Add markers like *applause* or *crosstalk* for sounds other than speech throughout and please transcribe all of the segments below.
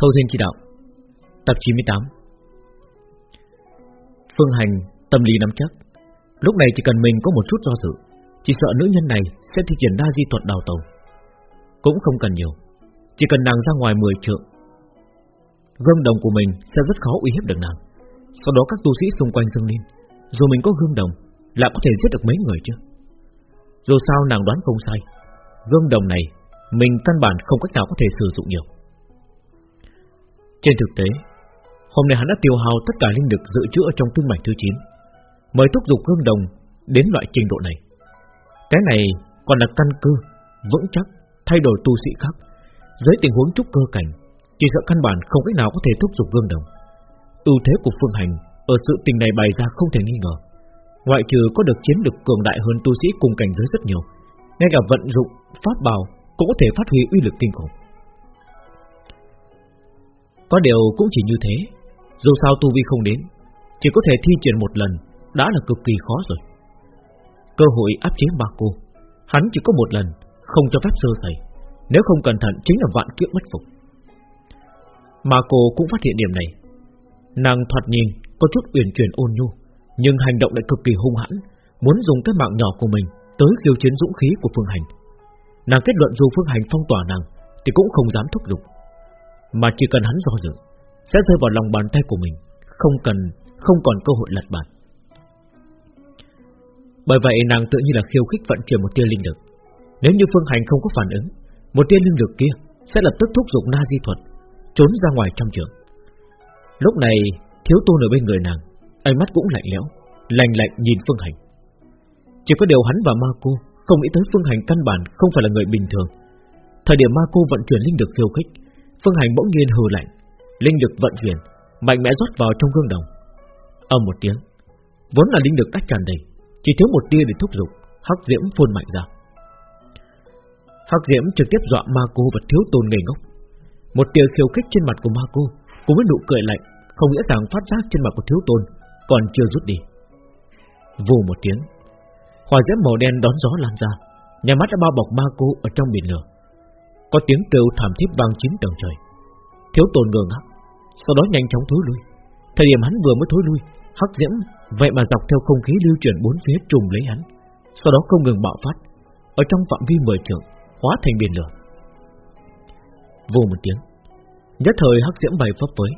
Thâu Thiên Chỉ Đạo, Tập 98 Phương Hành tâm lý nắm chắc, Lúc này chỉ cần mình có một chút do dự, Chỉ sợ nữ nhân này sẽ thi triển đa di thuật đào tàu Cũng không cần nhiều, Chỉ cần nàng ra ngoài 10 trượng Gương đồng của mình sẽ rất khó uy hiếp được nàng. Sau đó các tu sĩ xung quanh dâng lên, Dù mình có gương đồng Lại có thể giết được mấy người chứ. Dù sao nàng đoán không sai Gương đồng này Mình căn bản không cách nào có thể sử dụng nhiều trên thực tế, hôm nay hắn đã tiêu hao tất cả linh lực dự trữ ở trong tinh mạch thứ 9, mới thúc giục gương đồng đến loại trình độ này. Cái này còn là căn cơ vững chắc thay đổi tu sĩ khác. Dưới tình huống trúc cơ cảnh, chỉ sợ căn bản không cách nào có thể thúc giục gương đồng. ưu thế của phương hành ở sự tình này bày ra không thể nghi ngờ. Ngoại trừ có được chiến lực cường đại hơn tu sĩ cùng cảnh giới rất nhiều, ngay cả vận dụng pháp bào cũng có thể phát huy uy lực kinh khủng. Có điều cũng chỉ như thế. Dù sao tu vi không đến, Chỉ có thể thi triển một lần, Đã là cực kỳ khó rồi. Cơ hội áp chế ba cô, Hắn chỉ có một lần, Không cho phép sơ sẩy. Nếu không cẩn thận chính là vạn kiếp bất phục. Mà cô cũng phát hiện điểm này. Nàng thoạt nhìn Có chút uyển chuyển ôn nhu, Nhưng hành động lại cực kỳ hung hãn, Muốn dùng cái mạng nhỏ của mình Tới khiêu chiến dũng khí của Phương Hành. Nàng kết luận dù Phương Hành phong tỏa nàng, Thì cũng không dám thúc giục mà chỉ cần hắn do dự, Sẽ rơi vào lòng bàn tay của mình, Không cần, Không còn cơ hội lật bàn. Bởi vậy, nàng tự nhiên là khiêu khích vận chuyển một tia linh lực. Nếu như Phương Hành không có phản ứng, Một tia linh lực kia Sẽ lập tức thúc giục na di thuật Trốn ra ngoài trong trường Lúc này, thiếu tôn ở bên người nàng, Ánh mắt cũng lạnh lẽo, Lạnh lạnh nhìn Phương Hành. Chỉ có điều hắn và ma cô Không nghĩ tới Phương Hành căn bản không phải là người bình thường. Thời điểm ma cô vận chuyển linh lực khiêu khích Phương Hành bỗng nhiên hừ lạnh, linh lực vận chuyển, mạnh mẽ rót vào trong gương đồng. Âm một tiếng, vốn là linh lực đã tràn đầy, chỉ thiếu một tia để thúc giục, hắc diễm phun mạnh ra. Hắc diễm trực tiếp dọa ma cô và thiếu tôn ngây ngốc. Một tia khiêu khích trên mặt của ma cô, cùng với nụ cười lạnh, không dễ dàng phát giác trên mặt của thiếu tôn, còn chưa rút đi. Vù một tiếng, hỏa diễm màu đen đón gió lan ra, nhà mắt đã bao bọc ma cô ở trong biển lửa. Có tiếng kêu thảm thiết vang chín tầng trời. Thiếu tồn ngơ ngác, Sau đó nhanh chóng thối lui. Thời điểm hắn vừa mới thối lui, Hắc diễm vậy mà dọc theo không khí lưu chuyển bốn phía trùng lấy hắn. Sau đó không ngừng bạo phát, Ở trong phạm vi mười trượng, Hóa thành biển lửa. Vô một tiếng, Nhất thời hắc diễm bay phấp phới.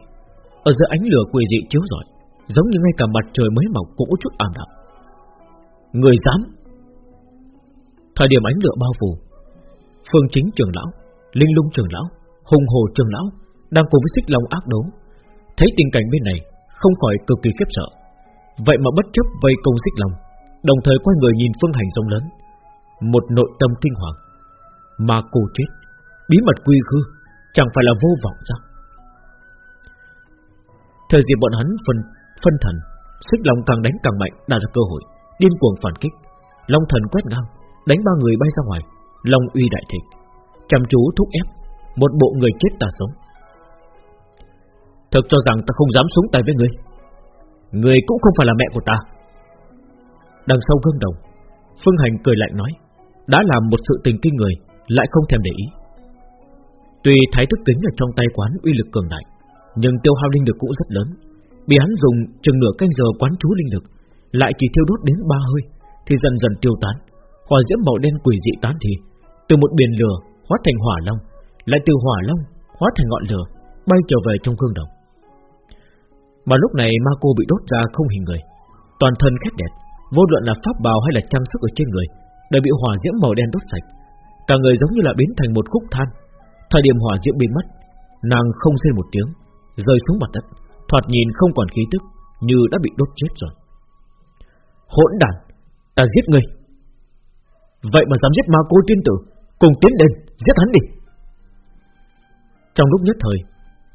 Ở giữa ánh lửa quỷ dị chiếu rọi, Giống như ngay cả mặt trời mới mọc cũng có chút ảm đạm. Người dám! Thời điểm ánh lửa bao phủ, Phương chính trưởng lão Linh lung trưởng lão, hùng hồ trưởng lão đang cùng với xích long ác đấu, thấy tình cảnh bên này không khỏi cực kỳ khiếp sợ. Vậy mà bất chấp vây công xích long, đồng thời quay người nhìn phương hành rộng lớn, một nội tâm kinh hoàng. Mà cô chết, bí mật quy khư, chẳng phải là vô vọng sao? Thời dịp bọn hắn phân phân thần, xích long càng đánh càng mạnh, đạt được cơ hội, điên cuồng phản kích. Long thần quét ngang, đánh ba người bay ra ngoài, long uy đại thịnh chăm chú thúc ép, Một bộ người chết ta sống. Thực cho rằng ta không dám xuống tay với ngươi. Ngươi cũng không phải là mẹ của ta. Đằng sau gương đồng, Phương Hành cười lạnh nói, Đã làm một sự tình kinh người, Lại không thèm để ý. Tuy thái thức kính ở trong tay quán uy lực cường đại, Nhưng tiêu hao linh lực cũng rất lớn. Bị hắn dùng chừng nửa canh giờ quán chú linh lực, Lại chỉ thiêu đốt đến ba hơi, Thì dần dần tiêu tán. Hỏa diễm màu đen quỷ dị tán thì, Từ một biển lửa hóa thành hỏa long, lại từ hỏa long hóa thành ngọn lửa, bay trở về trong gương đồng. Mà lúc này ma cô bị đốt ra không hình người, toàn thân khét đẹp, vô luận là pháp bào hay là trang sức ở trên người đều bị hỏa diễm màu đen đốt sạch, cả người giống như là biến thành một khúc than. Thời điểm hỏa diễm biến mất, nàng không rên một tiếng, rơi xuống mặt đất, thoạt nhìn không còn khí tức, như đã bị đốt chết rồi. Hỗn đản, ta giết ngươi. Vậy mà dám giết ma cô tiên tử, cùng tiến lên, giết hắn đi. Trong lúc nhất thời,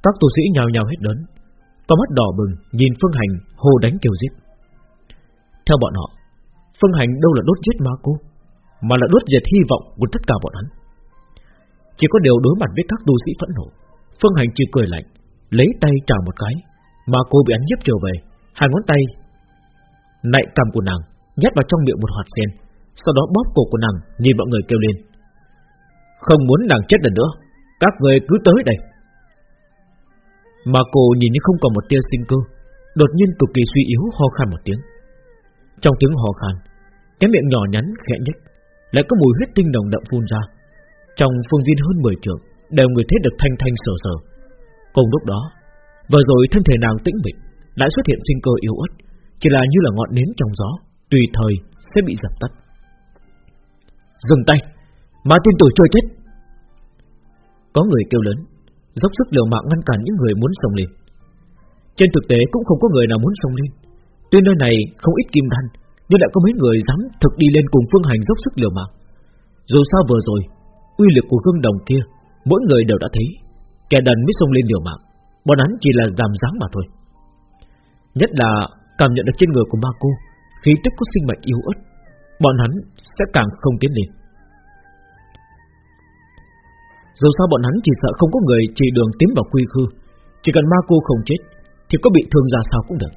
các tu sĩ nhào nhào hết đớn, con mắt đỏ bừng nhìn Phương Hành hô đánh kêu giết. Theo bọn họ, Phương Hành đâu là đốt giết ma cô, mà là đốt diệt hy vọng của tất cả bọn hắn. Chỉ có điều đối mặt với các tu sĩ phẫn nộ, Phương Hành chỉ cười lạnh, lấy tay chào một cái, mà cô bị hắn nhấp trở về, hai ngón tay nạy cầm của nàng nhét vào trong miệng một hoạt sen, sau đó bóp cổ của nàng nhìn mọi người kêu lên. Không muốn nàng chết lần nữa. Các người cứ tới đây. Mà cô nhìn như không còn một tia sinh cơ. Đột nhiên cực kỳ suy yếu, ho khan một tiếng. Trong tiếng ho khan, Cái miệng nhỏ nhắn, khẽ nhếch, Lại có mùi huyết tinh nồng đậm phun ra. Trong phương viên hơn 10 trường Đều người thấy được thanh thanh sờ sờ. Cùng lúc đó, Vừa rồi thân thể nàng tĩnh mịch, Lại xuất hiện sinh cơ yếu ớt. Chỉ là như là ngọn nến trong gió, Tùy thời sẽ bị dập tắt. Dừng tay! Mà tiên tử chơi chết. Có người kêu lớn, Dốc sức liều mạng ngăn cản những người muốn xông lên. Trên thực tế cũng không có người nào muốn xông lên. Tuy nơi này không ít kim đan, Nhưng lại có mấy người dám thực đi lên cùng phương hành dốc sức liều mạng. Dù sao vừa rồi, Uy lực của gương đồng kia, Mỗi người đều đã thấy. Kẻ đần mới xông lên liều mạng, Bọn hắn chỉ là giảm dáng mà thôi. Nhất là cảm nhận được trên người của ma cô, Khí tức có sinh mệnh yếu ớt, Bọn hắn sẽ càng không tiến lên. Dù sao bọn hắn chỉ sợ không có người chỉ đường tiến vào quy khư. Chỉ cần ma cô không chết, Thì có bị thương ra sao cũng được.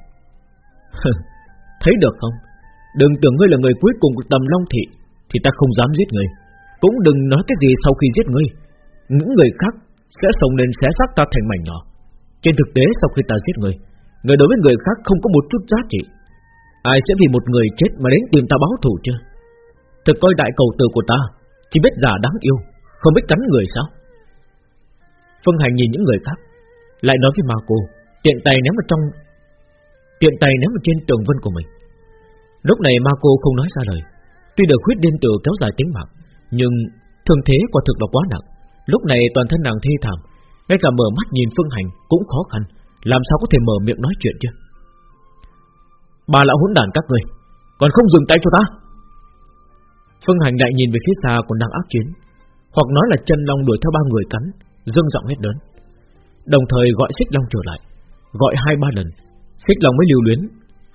Thấy được không? Đừng tưởng ngươi là người cuối cùng của tầm Long Thị, Thì ta không dám giết ngươi. Cũng đừng nói cái gì sau khi giết ngươi. Những người khác sẽ sống nên xé xác ta thành mảnh nhỏ. Trên thực tế, sau khi ta giết ngươi, Người đối với người khác không có một chút giá trị. Ai sẽ vì một người chết mà đến tìm ta báo thù chứ? Thực coi đại cầu tử của ta, Chỉ biết giả đáng yêu. Không biết cắn người sao? Phương Hành nhìn những người khác, Lại nói với ma cô, Tiện tay ném vào trong, Tiện tay ném vào trên tường vân của mình. Lúc này ma cô không nói ra lời, Tuy được huyết điên tử kéo dài tính mạng Nhưng thương thế quả thực là quá nặng. Lúc này toàn thân nàng thê thảm, Ngay cả mở mắt nhìn Phương Hành cũng khó khăn, Làm sao có thể mở miệng nói chuyện chứ? Bà lão hỗn đản các người Còn không dừng tay cho ta. Phương Hành lại nhìn về phía xa còn đang ác chiến. Hoặc nói là chân long đuổi theo ba người cắn dâng giọng hết lớn. Đồng thời gọi xích long trở lại, Gọi hai ba lần. Xích long mới lưu luyến,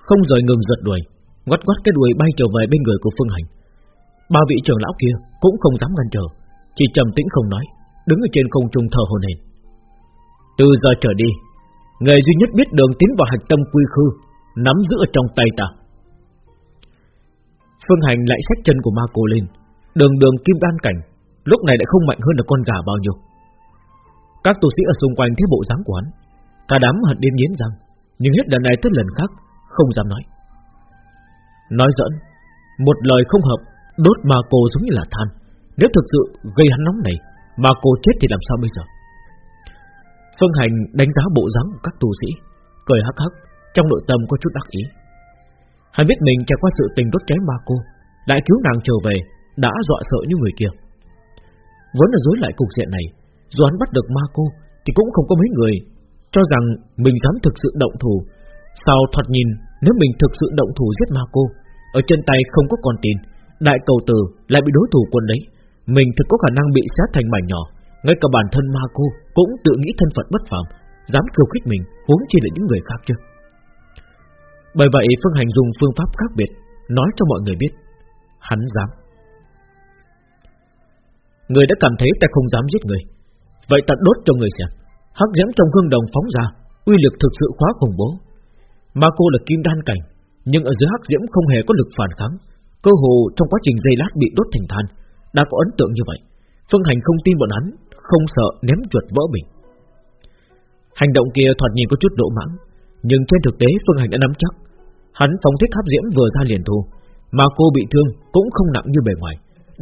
Không rời ngừng giật đuổi, Ngoắt ngoắt cái đuôi bay trở về bên người của Phương Hành. Ba vị trưởng lão kia cũng không dám ngăn trở, Chỉ trầm tĩnh không nói, Đứng ở trên không trung thờ hồn hển. Từ giờ trở đi Người duy nhất biết đường tiến vào hạch tâm quy khư, Nắm giữ ở trong tay ta. Phương Hành lại xách chân của ma cô lên, Đường đường kim đan cảnh Lúc này lại không mạnh hơn là con gà bao nhiêu. Các tu sĩ ở xung quanh thấy bộ dáng của hắn. Cả đám hận đến nghiến răng Nhưng hết lần này tới lần khác, Không dám nói. Nói giỡn, Một lời không hợp, Đốt mà cô giống như là than. Nếu thực sự gây hắn nóng này mà cô chết thì làm sao bây giờ? Phương Hành đánh giá bộ dáng của các tu sĩ, Cười hắc hắc, Trong nội tâm có chút đắc ý. Hắn biết mình trải qua sự tình đốt cháy ma cô Đại cứu nàng trở về, Đã dọa sợ như người kia. Vốn là dối lại cục diện này, Dù hắn bắt được ma cô Thì cũng không có mấy người Cho rằng mình dám thực sự động thủ. Sao thoạt nhìn, Nếu mình thực sự động thủ giết ma cô, Ở chân tay không có con tin, Đại cầu tử lại bị đối thủ quân đấy. Mình thực có khả năng bị sát thành mảnh nhỏ, Ngay cả bản thân ma cô Cũng tự nghĩ thân phận bất phàm, Dám khiêu khích mình, huống chi là những người khác chứ. Bởi vậy, Phương Hành dùng phương pháp khác biệt, Nói cho mọi người biết, Hắn dám. Người đã cảm thấy ta không dám giết người. Vậy ta đốt cho người xem. Hắc diễm trong gương đồng phóng ra, Uy lực thực sự quá khủng bố. Mà cô là kim đan cảnh, Nhưng ở dưới hắc diễm không hề có lực phản kháng. Cơ hồ trong quá trình dây lát bị đốt thành than, Đã có ấn tượng như vậy. Phương Hành không tin bọn hắn, Không sợ ném chuột vỡ mình. Hành động kia thoạt nhìn có chút độ mãng, Nhưng trên thực tế Phương Hành đã nắm chắc. Hắn phóng thích hấp diễm vừa ra liền thu Mà cô bị thương cũng không nặng như bề ngoài,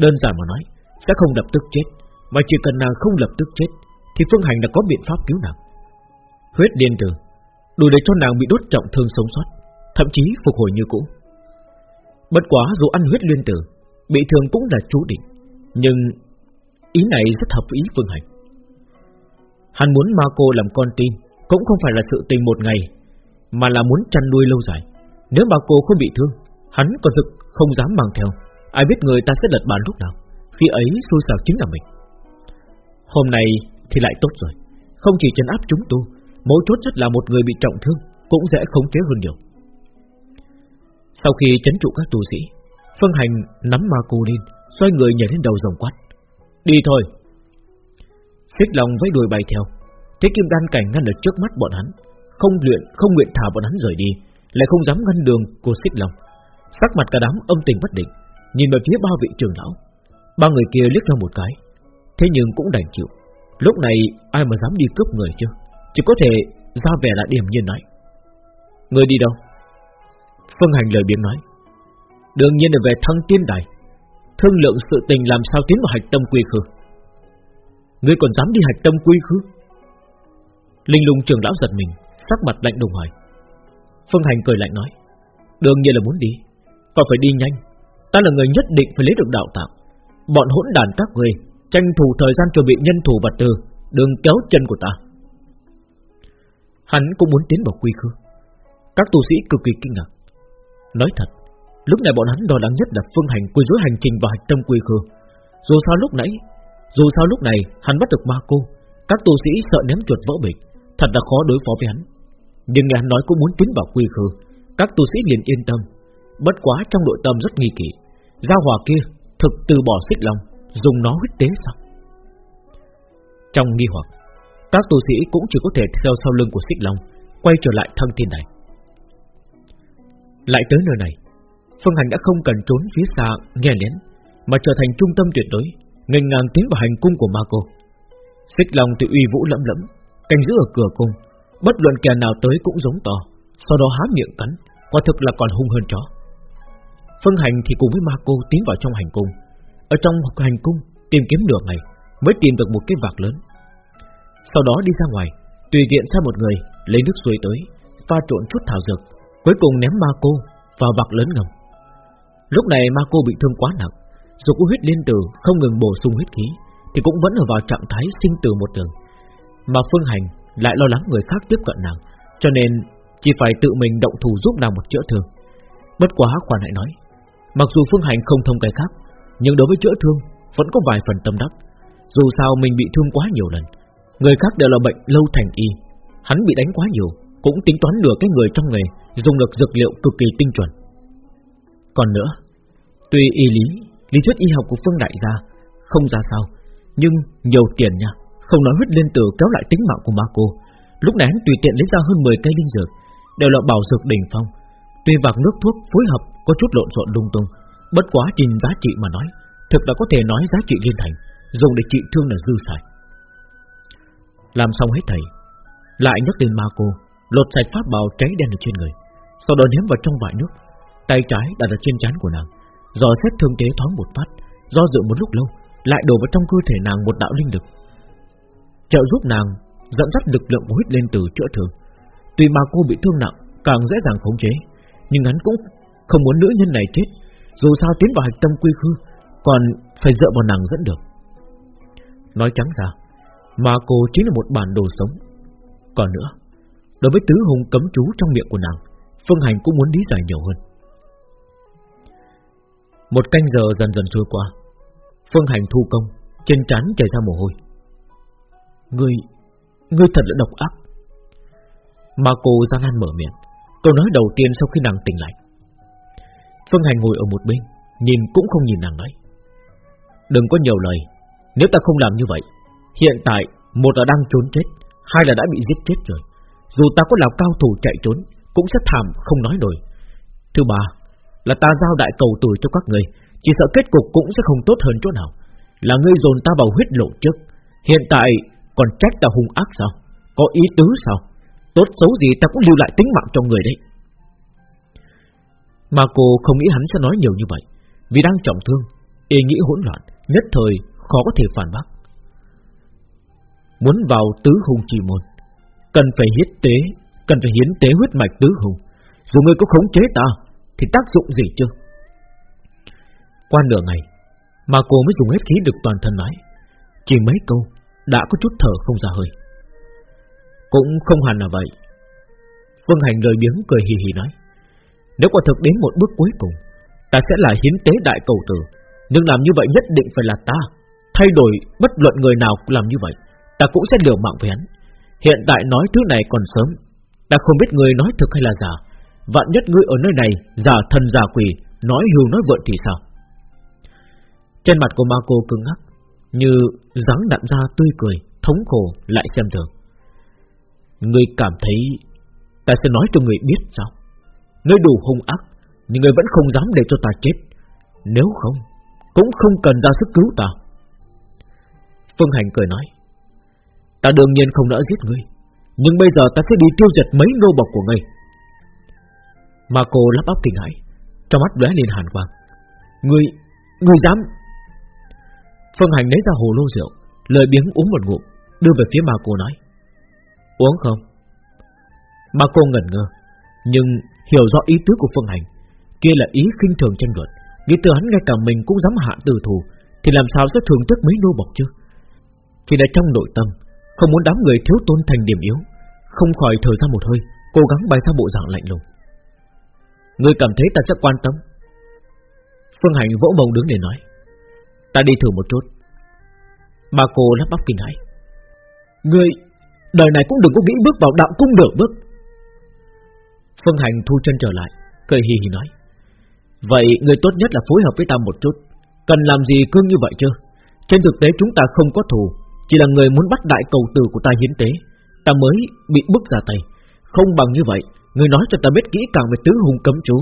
Đơn giản mà nói. Sẽ không lập tức chết, Mà chỉ cần nàng không lập tức chết, Thì Phương Hành đã có biện pháp cứu nàng. Huyết điên tử, Đủ để cho nàng bị đốt trọng thương sống sót, Thậm chí phục hồi như cũ. Bất quá dù ăn huyết liên tử, Bị thương cũng là chú định, Nhưng ý này rất hợp ý Phương Hành. Hắn muốn ma cô làm con tin Cũng không phải là sự tình một ngày, Mà là muốn chăn nuôi lâu dài. Nếu ma cô không bị thương, Hắn còn thực không dám mang theo. Ai biết người ta sẽ lật bàn lúc nào. Khi ấy xui xào chính là mình. Hôm nay thì lại tốt rồi. Không chỉ trấn áp chúng tu Mấu chốt rất là một người bị trọng thương Cũng dễ khống chế hơn nhiều. Sau khi chấn trụ các tu sĩ phân Hành nắm ma cô lên Xoay người nhảy lên đầu rồng quát. Đi thôi. Xích lòng với đuôi bay theo. Thế kim đan cảnh ngăn ở trước mắt bọn hắn. Không luyện, không nguyện thả bọn hắn rời đi lại không dám ngăn đường của xích long. Sắc mặt cả đám âm tình bất định nhìn về phía ba vị trưởng lão ba người kia liếc nhau một cái. Thế nhưng cũng đành chịu. Lúc này, ai mà dám đi cướp người chứ? Chỉ có thể ra vẻ lại điểm nhiên nói. Người đi đâu? Phương Hành lời biến nói. Đương nhiên là về thăng tiên đài. Thương lượng sự tình làm sao tiến vào hạch tâm quy khư. Ngươi còn dám đi hạch tâm quy khư? Linh lung trường lão giật mình, Sắc mặt lạnh đùng hỏi. Phương Hành cười lạnh nói. Đương nhiên là muốn đi. Còn phải đi nhanh. Ta là người nhất định phải lấy được đạo tạng. Bọn hỗn đàn các người Tranh thủ thời gian chuẩn bị nhân thủ vật tư Đừng kéo chân của ta. Hắn cũng muốn tiến vào quy khư. Các tu sĩ cực kỳ kinh ngạc. Nói thật, Lúc này bọn hắn lo lắng nhất là phương hành quy rối hành trình vào hạch tâm quy khư. Dù sao lúc nãy, Dù sao lúc này hắn bắt được ma cô, Các tu sĩ sợ ném chuột vỡ bịch Thật là khó đối phó với hắn. Nhưng nghe hắn nói cũng muốn tiến vào quy khư, Các tu sĩ liền yên tâm. Bất quá trong nội tâm rất nghi kỵ Giao hòa kia thực từ bỏ xích long, Dùng nó huyết tế sao? Trong nghi hoặc, Các tu sĩ cũng chỉ có thể theo sau lưng của xích long, Quay trở lại thăng thiên này. Lại tới nơi này, Phương Hành đã không cần trốn phía xa nghe lén, Mà trở thành trung tâm tuyệt đối Ngành ngang tiến vào hành cung của ma cô. Xích long tự uy vũ lẫm lẫm, Canh giữ ở cửa cung, Bất luận kẻ nào tới cũng giống to, Sau đó há miệng cắn, Quả thực là còn hung hơn chó. Phương Hành thì cùng với ma cô tiến vào trong hành cung. Ở trong hành cung Tìm kiếm đường này, Mới tìm được một cái vạc lớn. Sau đó đi ra ngoài Tùy tiện ra một người Lấy nước suối tới Pha trộn chút thảo dược Cuối cùng ném ma cô vào vạc lớn ngầm. Lúc này ma cô bị thương quá nặng Dù có huyết liên tử không ngừng bổ sung huyết khí Thì cũng vẫn ở vào trạng thái sinh tử một đường. Mà Phương Hành lại lo lắng người khác tiếp cận nàng Cho nên chỉ phải tự mình động thủ giúp nàng một chữa thương. Bất quá khoan hãy nói Mặc dù Phương Hành không thông cái khác, Nhưng đối với chữa thương, Vẫn có vài phần tâm đắc. Dù sao mình bị thương quá nhiều lần, Người khác đều là bệnh lâu thành y. Hắn bị đánh quá nhiều, Cũng tính toán được cái người trong nghề, Dùng được dược liệu cực kỳ tinh chuẩn. Còn nữa, Tuy y lý Lý thuyết y học của Phương Đại gia Không ra sao, Nhưng nhiều tiền nha, Không nói huyết liên tử kéo lại tính mạng của ma cô. Lúc này hắn tùy tiện lấy ra hơn 10 cây linh dược, Đều là bảo dược đỉnh phong Tuy vạc nước thuốc phối hợp có chút lộn xộn lung tung, bất quá trình giá trị mà nói, thực đã có thể nói giá trị liên thành, dùng để trị thương là dư xài. Làm xong hết thầy, lại nhấc lên ma cô, lột sạch pháp bào cháy đen ở trên người, sau đó ném vào trong vại nước, tay trái đặt ở trên trán của nàng, dò xét thương tế thoáng một phát, do dự một lúc lâu, lại đổ vào trong cơ thể nàng một đạo linh lực, trợ giúp nàng dẫn dắt lực lượng của huyết lên từ chữa thương. Tuy mà cô bị thương nặng, càng dễ dàng khống chế, nhưng hắn cũng không muốn nữ nhân này chết, Dù sao tiến vào hạch tâm quy khư, Còn phải dựa vào nàng dẫn được. Nói trắng ra Mà cô chính là một bản đồ sống. Còn nữa, Đối với tứ hùng cấm chú trong miệng của nàng, Phương Hành cũng muốn lý giải nhiều hơn. Một canh giờ dần dần trôi qua, Phương Hành thu công, Trên trán chảy ra mồ hôi. Ngươi Ngươi thật là độc ác. Mà cô gian nan mở miệng. Câu nói đầu tiên sau khi nàng tỉnh lại. Phương Hành ngồi ở một bên, Nhìn cũng không nhìn nàng nói Đừng có nhiều lời, Nếu ta không làm như vậy, Hiện tại một là đang trốn chết, Hai là đã bị giết chết rồi. Dù ta có là cao thủ chạy trốn, Cũng sẽ thảm không nói nổi. Thứ ba là ta giao đại cầu tuổi cho các người, Chỉ sợ kết cục cũng sẽ không tốt hơn chỗ nào. Là ngươi dồn ta vào huyết lộ trước, Hiện tại còn trách ta hung ác sao? Có ý tứ sao? Tốt xấu gì ta cũng lưu lại tính mạng cho người đấy. Mà cô không nghĩ hắn sẽ nói nhiều như vậy, Vì đang trọng thương, Ý nghĩ hỗn loạn, Nhất thời khó có thể phản bác. Muốn vào tứ hùng trì môn, Cần phải hiến tế, Cần phải hiến tế huyết mạch tứ hùng. Dù người có khống chế ta, Thì tác dụng gì chứ? Qua nửa ngày, Mà cô mới dùng hết khí được toàn thân nói Chỉ mấy câu, Đã có chút thở không ra hơi. Cũng không hẳn là vậy. Vân Hành lời biếng cười hì hì nói, nếu quả thực đến một bước cuối cùng, Ta sẽ là hiến tế đại cầu tử. Nhưng làm như vậy nhất định phải là ta. Thay đổi bất luận người nào làm như vậy, Ta cũng sẽ liều mạng với hắn. Hiện tại nói thứ này còn sớm. Ta không biết người nói thực hay là giả. Vạn nhất ngươi ở nơi này, Giả thần giả quỷ, Nói hưu nói vượn thì sao? Trên mặt của ma cô cứng ngắc, Như dáng đặn ra tươi cười, Thống khổ lại xem thường. Ngươi cảm thấy Ta sẽ nói cho người biết sao? Ngươi đủ hung ác Nhưng ngươi vẫn không dám để cho ta chết. Nếu không Cũng không cần ra sức cứu ta. Phương Hành cười nói Ta đương nhiên không nỡ giết ngươi Nhưng bây giờ ta sẽ đi tiêu diệt mấy nô bộc của ngươi. Mà cô lắp óc kinh hãi Trong mắt lóe lên hàn quang. Ngươi, ngươi dám? Phương Hành lấy ra hồ lô rượu Lời biếng uống một ngụm Đưa về phía Ma cô nói Uống không? Bà cô ngẩn ngơ, Nhưng hiểu rõ ý tứ của Phương Hành. Kia là ý khinh thường tranh luận, Nghĩ từ hắn ngay cả mình cũng dám hạ từ thù Thì làm sao sẽ thường tức mấy nô bọc chứ? Chỉ là trong nội tâm, Không muốn đám người thiếu tôn thành điểm yếu, Không khỏi thở ra một hơi, Cố gắng bày ra bộ dạng lạnh lùng. Người cảm thấy ta sẽ quan tâm? Phương Hành vỗ mông đứng để nói. Ta đi thử một chút. Bà cô lắp bắp kinh hãi. Người Đời này cũng đừng có nghĩ bước vào đạo cung được bước. Phương Hành thu chân trở lại, Cười hì hì nói, Vậy người tốt nhất là phối hợp với ta một chút. Cần làm gì cương như vậy chứ. Trên thực tế chúng ta không có thù, Chỉ là người muốn bắt đại cầu tử của ta hiến tế. Ta mới bị bức ra tay. Không bằng như vậy, Người nói cho ta biết kỹ càng về tứ hùng cấm chú.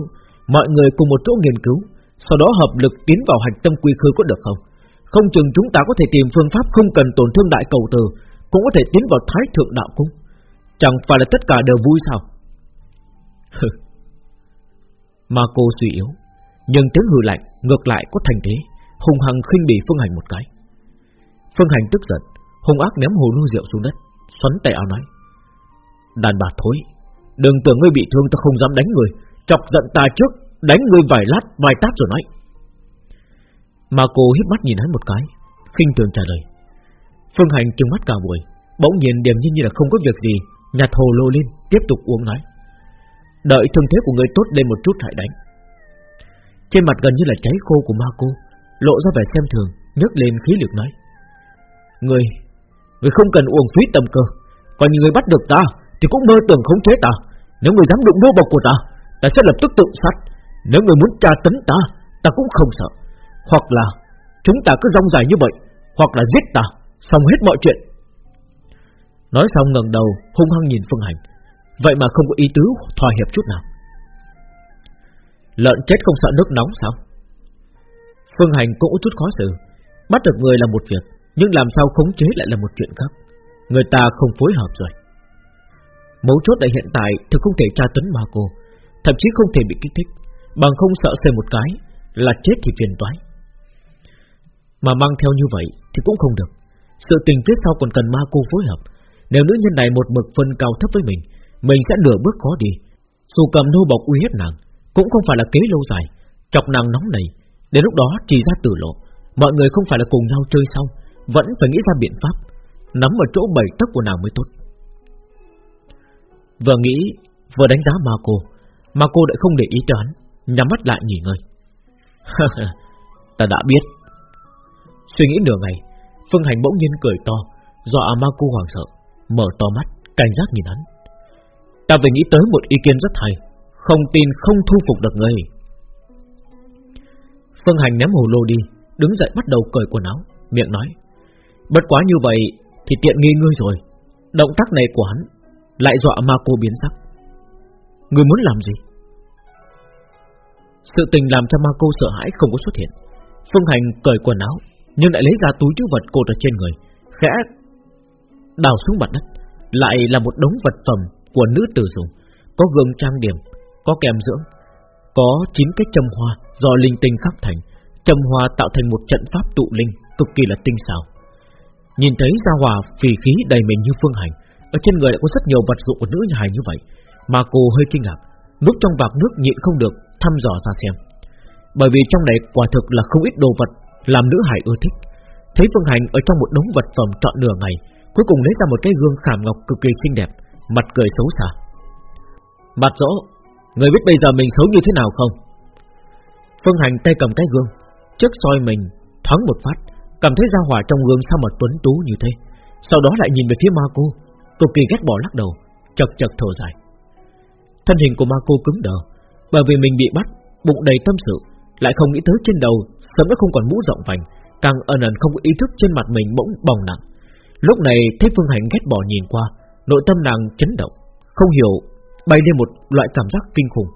Mọi người cùng một chỗ nghiên cứu, Sau đó hợp lực tiến vào hành tâm quy khư có được không? Không chừng chúng ta có thể tìm phương pháp Không cần tổn thương đại cầu tử cũng có thể tiến vào thái thượng đạo cung. Chẳng phải là tất cả đều vui sao? *laughs* Mà cô suy yếu, nhưng tiếng hừ lạnh ngược lại có thành thế, Hùng hằng khinh bỉ Phương Hành một cái. Phương Hành tức giận Hùng ác ném hồ lô rượu xuống đất, Xoắn tay áo nói, Đàn bà thối, Đừng tưởng ngươi bị thương, ta không dám đánh người. Chọc giận ta trước, Đánh ngươi vài lát, vài tát rồi nói. Mà cô hít mắt nhìn hắn một cái, khinh thường trả lời Phương Hành trừng mắt cả buổi, Bỗng nhiên điềm nhiên như là không có việc gì, Nhặt hồ lô lên, tiếp tục uống nói. Đợi thương thế của người tốt lên một chút hãy đánh. Trên mặt gần như là cháy khô của ma cô, Lộ ra vẻ xem thường, nhấc lên khí lực nói. Người Người không cần uổng phí tầm cơ Còn như người bắt được ta, Thì cũng mơ tưởng khống chế ta. Nếu người dám đụng đô bọc của ta Ta sẽ lập tức tự sát. Nếu người muốn tra tấn ta Ta cũng không sợ. Hoặc là, chúng ta cứ rong dài như vậy, Hoặc là giết ta. Xong hết mọi chuyện. Nói xong ngẩng đầu, hung hăng nhìn Phương Hành. Vậy mà không có ý tứ thỏa hiệp chút nào. Lợn chết không sợ nước nóng sao? Phương Hành cũng có chút khó xử. Bắt được người là một việc, Nhưng làm sao khống chế lại là một chuyện khác? Người ta không phối hợp rồi. Mấu chốt là hiện tại Thực không thể tra tấn ma cô, Thậm chí không thể bị kích thích. Bằng không sợ xề một cái Là chết thì phiền toái. Mà mang theo như vậy thì cũng không được. Sự tình tiết sau còn cần ma cô phối hợp. Nếu nữ nhân này một mực phân cao thấp với mình Mình sẽ nửa bước khó đi. Dù cầm nô bọc uy hiếp nàng, cũng không phải là kế lâu dài. Chọc nàng nóng này Đến lúc đó chỉ ra tử lộ. Mọi người không phải là cùng nhau chơi xong Vẫn phải nghĩ ra biện pháp, Nắm ở chỗ bảy tấc của nàng mới tốt. Vừa nghĩ, Vừa đánh giá ma cô Mà cô lại không để ý cho hắn, Nhắm mắt lại nghỉ ngơi. *laughs* Ta đã biết. Suy nghĩ nửa ngày Phương Hành bỗng nhiên cười to Dọa Amaku hoảng sợ, Mở to mắt, cảnh giác nhìn hắn. Ta vừa nghĩ tới một ý kiến rất hay, không tin không thu phục được ngươi. Phương Hành ném hồ lô đi, Đứng dậy bắt đầu cởi quần áo, Miệng nói, Bất quá như vậy thì tiện nghi ngươi rồi. Động tác này của hắn Lại dọa ma cô biến sắc. Ngươi muốn làm gì? Sự tình làm cho ma cô sợ hãi không có xuất hiện. Phương Hành cởi quần áo nhưng lại lấy ra túi chứa vật cột ở trên người Khẽ đào xuống mặt đất Lại là một đống vật phẩm của nữ tử dùng Có gương trang điểm có kèm dưỡng, có chín cái châm hoa do linh tinh khắc thành, châm hoa tạo thành một trận pháp tụ linh cực kỳ là tinh xảo. Nhìn thấy gia hòa phì khí đầy mình như phương hành, ở trên người lại có rất nhiều vật dụng của nữ nhà hài như vậy, mà cô hơi kinh ngạc, núp trong vạc nước nhịn không được thăm dò ra xem. Bởi vì trong này quả thực là không ít đồ vật làm nữ hài ưa thích. Thấy Phương Hành ở trong một đống vật phẩm trọn nửa ngày, cuối cùng lấy ra một cái gương khảm ngọc cực kỳ xinh đẹp, mặt cười xấu xa. Mặt rõ, Người biết bây giờ mình xấu như thế nào không Phương Hành tay cầm cái gương Trước soi mình thoáng một phát Cảm thấy ra hỏa trong gương sao mà tuấn tú như thế Sau đó lại nhìn về phía ma cô Cực kỳ ghét bỏ lắc đầu Chật chật thở dài Thân hình của ma cô cứng đờ Bởi vì mình bị bắt Bụng đầy tâm sự lại không nghĩ tới trên đầu Sớm đã không còn mũ rộng vành Càng ẩn ẩn không có ý thức trên mặt mình bỗng bồng nặng Lúc này thấy Phương Hành ghét bỏ nhìn qua Nội tâm nàng chấn động Không hiểu bay lên một loại cảm giác kinh khủng.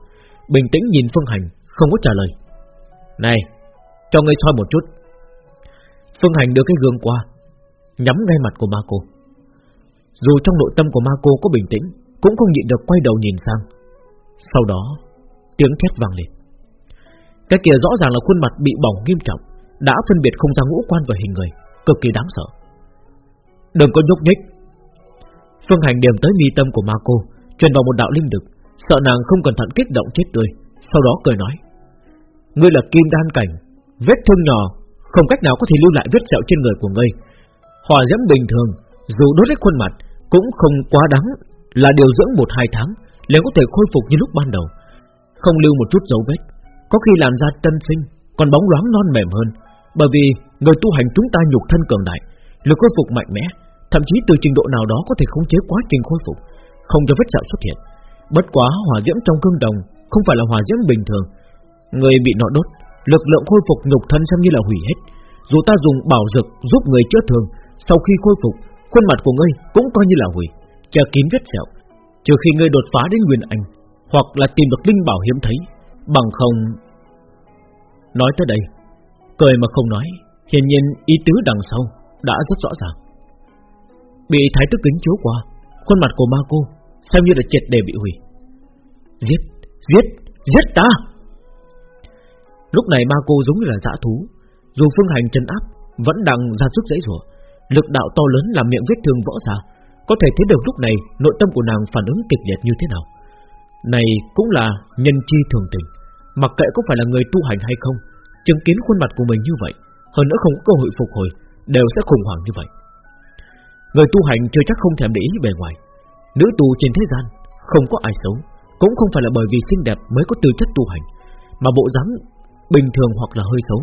Bình tĩnh nhìn Phương Hành, không có trả lời. Này, cho ngươi soi một chút. Phương Hành đưa cái gương qua, nhắm ngay mặt của ma cô. Dù trong nội tâm của ma cô có bình tĩnh Cũng không nhịn được quay đầu nhìn sang Sau đó Tiếng thét vang lên cái kia rõ ràng là khuôn mặt bị bỏng nghiêm trọng, Đã phân biệt không ra ngũ quan và hình người, Cực kỳ đáng sợ. Đừng có nhúc nhích. Phương Hành điểm tới mi tâm của ma cô Truyền vào một đạo linh lực, Sợ nàng không cẩn thận kích động chết tươi, Sau đó cười nói, Ngươi là kim đan cảnh, Vết thương nhỏ, Không cách nào có thể lưu lại vết sẹo trên người của ngươi. Hòa diễm bình thường, Dù đốt hết khuôn mặt, Cũng không quá đáng Là điều dưỡng một hai tháng, liền có thể khôi phục như lúc ban đầu, Không lưu một chút dấu vết. Có khi làn da tân sinh, Còn bóng loáng non mềm hơn. Bởi vì người tu hành chúng ta nhục thân cường đại, Lực khôi phục mạnh mẽ, Thậm chí từ trình độ nào đó có thể khống chế quá trình khôi phục, Không cho vết sẹo xuất hiện. Bất quá hỏa diễm trong cương đồng Không phải là hỏa diễm bình thường. Người bị nọ đốt, Lực lượng khôi phục nhục thân xem như là hủy hết. Dù ta dùng bảo dược giúp người chữa thương, Sau khi khôi phục, Khuôn mặt của ngươi cũng coi như là hủy, Che kín vết sẹo. Trừ khi ngươi đột phá đến Nguyên Anh, Hoặc là tìm được linh bảo hiếm thấy Bằng không? Nói tới đây Cười mà không nói Hiển nhiên ý tứ đằng sau Đã rất rõ ràng. Bị thái tức kính chiếu qua Khuôn mặt của ma cô Xem như là triệt đề bị hủy. Giết, giết, giết ta! Lúc này ma cô giống như là dã thú Dù phương hành chân áp Vẫn đang ra sức dãy rủa Lực đạo to lớn làm miệng vết thương vỡ ra Có thể thấy được lúc này Nội tâm của nàng phản ứng kịch liệt như thế nào. Này cũng là nhân chi thường tình. Mặc kệ có phải là người tu hành hay không, Chứng kiến khuôn mặt của mình như vậy, Hơn nữa không có cơ hội phục hồi, Đều sẽ khủng hoảng như vậy. Người tu hành chưa chắc không thèm để ý bề ngoài. Nữ tu trên thế gian, Không có ai xấu, Cũng không phải là bởi vì xinh đẹp mới có tư chất tu hành, Mà bộ dáng bình thường hoặc là hơi xấu,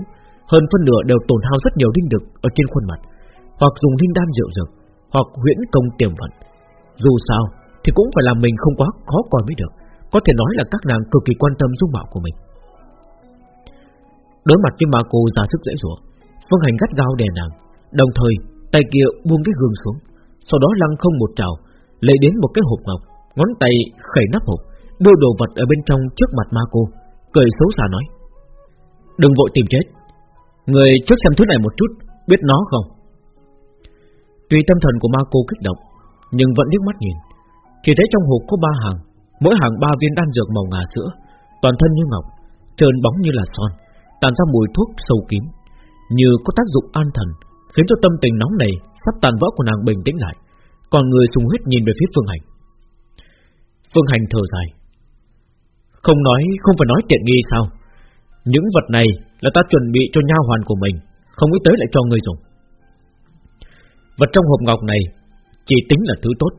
Hơn phân nửa đều tổn hao rất nhiều linh lực Ở trên khuôn mặt, Hoặc dùng linh đan rượu dược, Hoặc huyễn công tiềm vận Dù sao, thì cũng phải làm mình không quá khó coi mới được. Có thể nói là các nàng cực kỳ quan tâm dung mạo của mình Đối mặt với ma cô ra sức dễ dụa Phương hành gắt gao đè nàng Đồng thời tay kia buông cái gương xuống Sau đó lăng không một trào lấy đến một cái hộp ngọc, ngón tay khẩy nắp hộp, đưa đồ vật ở bên trong trước mặt ma cô, cười xấu xa nói: đừng vội tìm chết, người trước xem thứ này một chút, biết nó không? Tuy tâm thần của ma cô kích động, nhưng vẫn liếc mắt nhìn, chỉ thấy trong hộp có ba hàng, mỗi hàng ba viên đan dược màu ngà sữa, toàn thân như ngọc, trơn bóng như là son, tàn ra mùi thuốc sâu kín, như có tác dụng an thần, khiến cho tâm tình nóng này sắp tàn vỡ của nàng bình tĩnh lại. Còn người sùng huyết nhìn về phía Phương Hành. Phương Hành thở dài. Không nói Không phải nói tiện nghi sao? Những vật này là ta chuẩn bị cho nha hoàn của mình Không nghĩ tới lại cho người dùng. Vật trong hộp ngọc này Chỉ tính là thứ tốt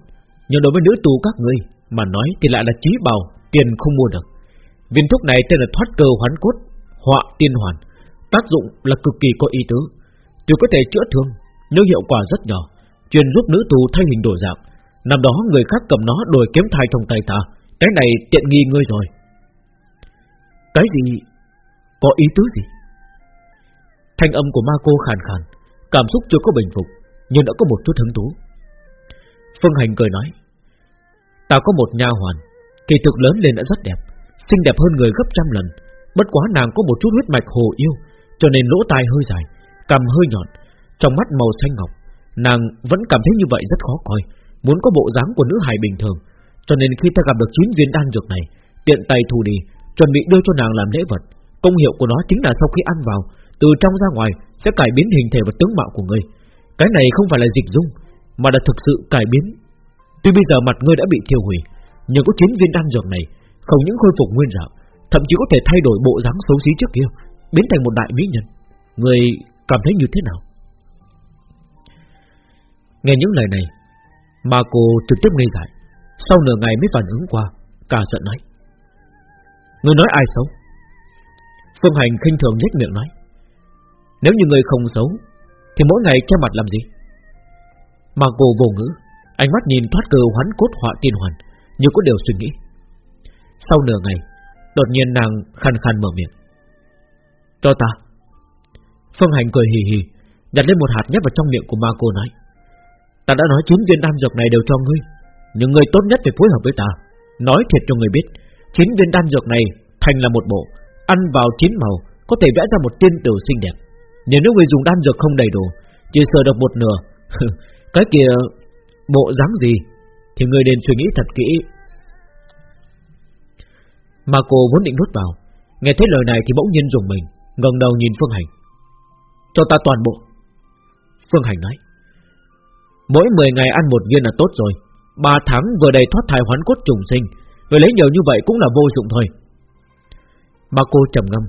Nhưng đối với nữ tu các ngươi mà nói thì lại là trí bào Tiền không mua được Viên thuốc này tên là thoát cơ hoán cốt Họa tiên hoàn Tác dụng là cực kỳ có ý tứ Tuy có thể chữa thương Nhưng hiệu quả rất nhỏ chuyên giúp nữ tù thay hình đổi dạng. Năm đó người khác cầm nó đổi kiếm thai trong tay ta, cái này tiện nghi ngươi rồi. Cái gì? Có ý tứ gì? Thanh âm của ma cô khàn khàn, cảm xúc chưa có bình phục, nhưng đã có một chút hứng thú. Phương Hành cười nói, ta có một nha hoàn, kỳ thực lớn lên đã rất đẹp, xinh đẹp hơn người gấp trăm lần. Bất quá nàng có một chút huyết mạch hồ yêu, cho nên lỗ tai hơi dài, cằm hơi nhọn, trong mắt màu xanh ngọc, Nàng vẫn cảm thấy như vậy rất khó coi Muốn có bộ dáng của nữ hài bình thường Cho nên khi ta gặp được chín viên đan dược này Tiện tay thu đi Chuẩn bị đưa cho nàng làm lễ vật Công hiệu của nó chính là sau khi ăn vào Từ trong ra ngoài sẽ cải biến hình thể và tướng mạo của người. Cái này không phải là dịch dung Mà là thực sự cải biến Tuy bây giờ mặt ngươi đã bị thiêu hủy, Nhưng có chín viên đan dược này, Không những khôi phục nguyên dạng, Thậm chí có thể thay đổi bộ dáng xấu xí trước kia, Biến thành một đại mỹ nhân. Ngươi cảm thấy như thế nào? Nghe những lời này Mà cô trực tiếp ngây dại. Sau nửa ngày mới phản ứng qua, Cả giận nói. Người nói ai xấu? Phương Hành khinh thường nhếch miệng nói. Nếu như người không xấu, Thì mỗi ngày che mặt làm gì? Mà cô vô ngữ. Ánh mắt nhìn thoát cơ hoán cốt họa tiên hoàn, Như có điều suy nghĩ. Sau nửa ngày, Đột nhiên nàng khăn khăn mở miệng. Cho ta. Phương Hành cười hì hì, nhặt lên một hạt nhét vào trong miệng của ma cô nói. Ta đã nói chín viên đan dược này đều cho ngươi, Nhưng ngươi tốt nhất phải phối hợp với ta. Nói thiệt cho ngươi biết, Chín viên đan dược này thành là một bộ, Ăn vào chín màu, Có thể vẽ ra một tiên tử xinh đẹp. Nhưng nếu ngươi dùng đan dược không đầy đủ, Chỉ sờ được một nửa, *laughs* Cái kia Bộ dáng gì? Thì người nên suy nghĩ thật kỹ. Mà cô vốn định nuốt vào. Nghe thấy lời này thì bỗng nhiên dùng mình, ngẩng đầu nhìn Phương Hành. Cho ta toàn bộ. Phương Hành nói, Mỗi 10 ngày ăn một viên là tốt rồi. 3 tháng vừa đầy thoát thai hoán cốt trùng sinh, Người lấy nhiều như vậy cũng là vô dụng thôi. Mà cô trầm ngâm,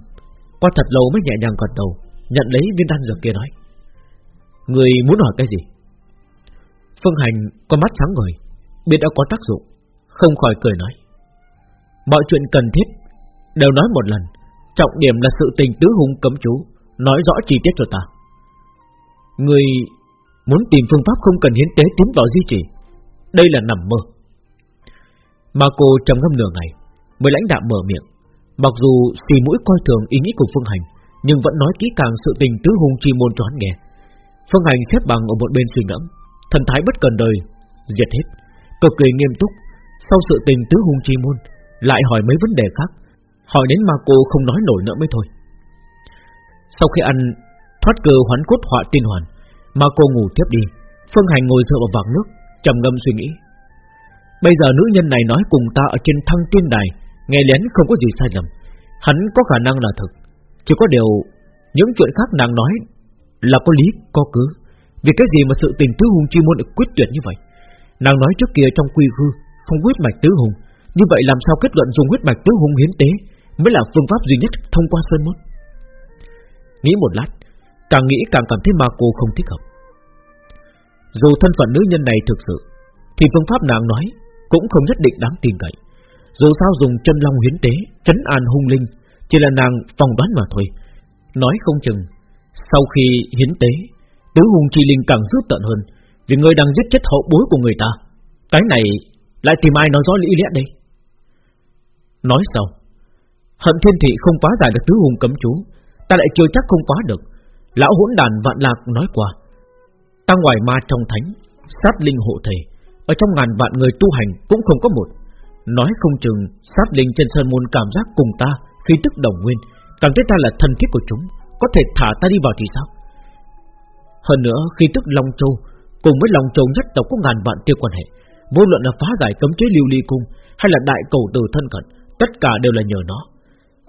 Qua thật lâu mới nhẹ nhàng gật đầu, Nhận lấy viên đan dược kia nói, Người muốn hỏi cái gì? Phương Hành có mắt sáng ngời, Biết đã có tác dụng, Không khỏi cười nói. Mọi chuyện cần thiết Đều nói một lần, Trọng điểm là sự tình tứ hung cấm chú, Nói rõ chi tiết cho ta. Người muốn tìm phương pháp không cần hiến tế tiến vào di trì, Đây là nằm mơ. Mà cô trầm ngâm nửa ngày, Mới lãnh đạm mở miệng. Mặc dù xì mũi coi thường ý nghĩ của Phương Hành, Nhưng vẫn nói kỹ càng sự tình tứ hung chi môn cho hắn nghe. Phương Hành xếp bằng ở một bên suy ngẫm. Thần thái bất cần đời Diệt hết. Cực kỳ nghiêm túc Sau sự tình tứ hung chi môn Lại hỏi mấy vấn đề khác Hỏi đến mà cô không nói nổi nữa mới thôi. Sau khi ăn Thoát cơ hoán cốt họa tiên hoàn Mà cô ngủ tiếp đi Phương Hành ngồi dựa vào vạc nước trầm ngâm suy nghĩ. Bây giờ nữ nhân này nói cùng ta ở trên thăng tiên đài Nghe lén không có gì sai lầm Hắn có khả năng là thực Chỉ có điều Những chuyện khác nàng nói Là có lý, có cứ vì cái gì mà sự tình tứ hùng chi môn được quyết tuyệt như vậy? Nàng nói trước kia trong quy hư, Không huyết mạch tứ hùng. Như vậy làm sao kết luận dùng huyết mạch tứ hùng hiến tế Mới là phương pháp duy nhất thông qua sơn môn? Nghĩ một lát, Càng nghĩ càng cảm thấy ma cô không thích hợp. Dù thân phận nữ nhân này thực sự, Thì phương pháp nàng nói Cũng không nhất định đáng tin cậy. Dù sao dùng chân long hiến tế, Chấn an hung linh, Chỉ là nàng phòng đoán mà thôi. Nói không chừng, Sau khi hiến tế Tứ hung chi linh càng dữ tận hơn, Vì người đang giết chết hậu bối của người ta. Cái này lại tìm ai nói rõ lý lẽ đây? Nói sau Hận thiên thị không phá giải được tứ hùng cấm chú, Ta lại chưa chắc không phá được. Lão hỗn đàn vạn lạc nói qua, Ta ngoài ma trong thánh, Sát linh hộ thể, Ở trong ngàn vạn người tu hành cũng không có một. Nói không chừng, sát linh trên sơn môn cảm giác cùng ta Khi tức đồng nguyên, Cảm thấy ta là thần thiết của chúng, Có thể thả ta đi vào thì sao? Hơn nữa, khi tức Long Châu, Cùng với Long Châu nhất tộc có ngàn vạn tiêu quan hệ, Vô luận là phá giải cấm chế lưu ly cung Hay là đại cầu từ thân cận, Tất cả đều là nhờ nó.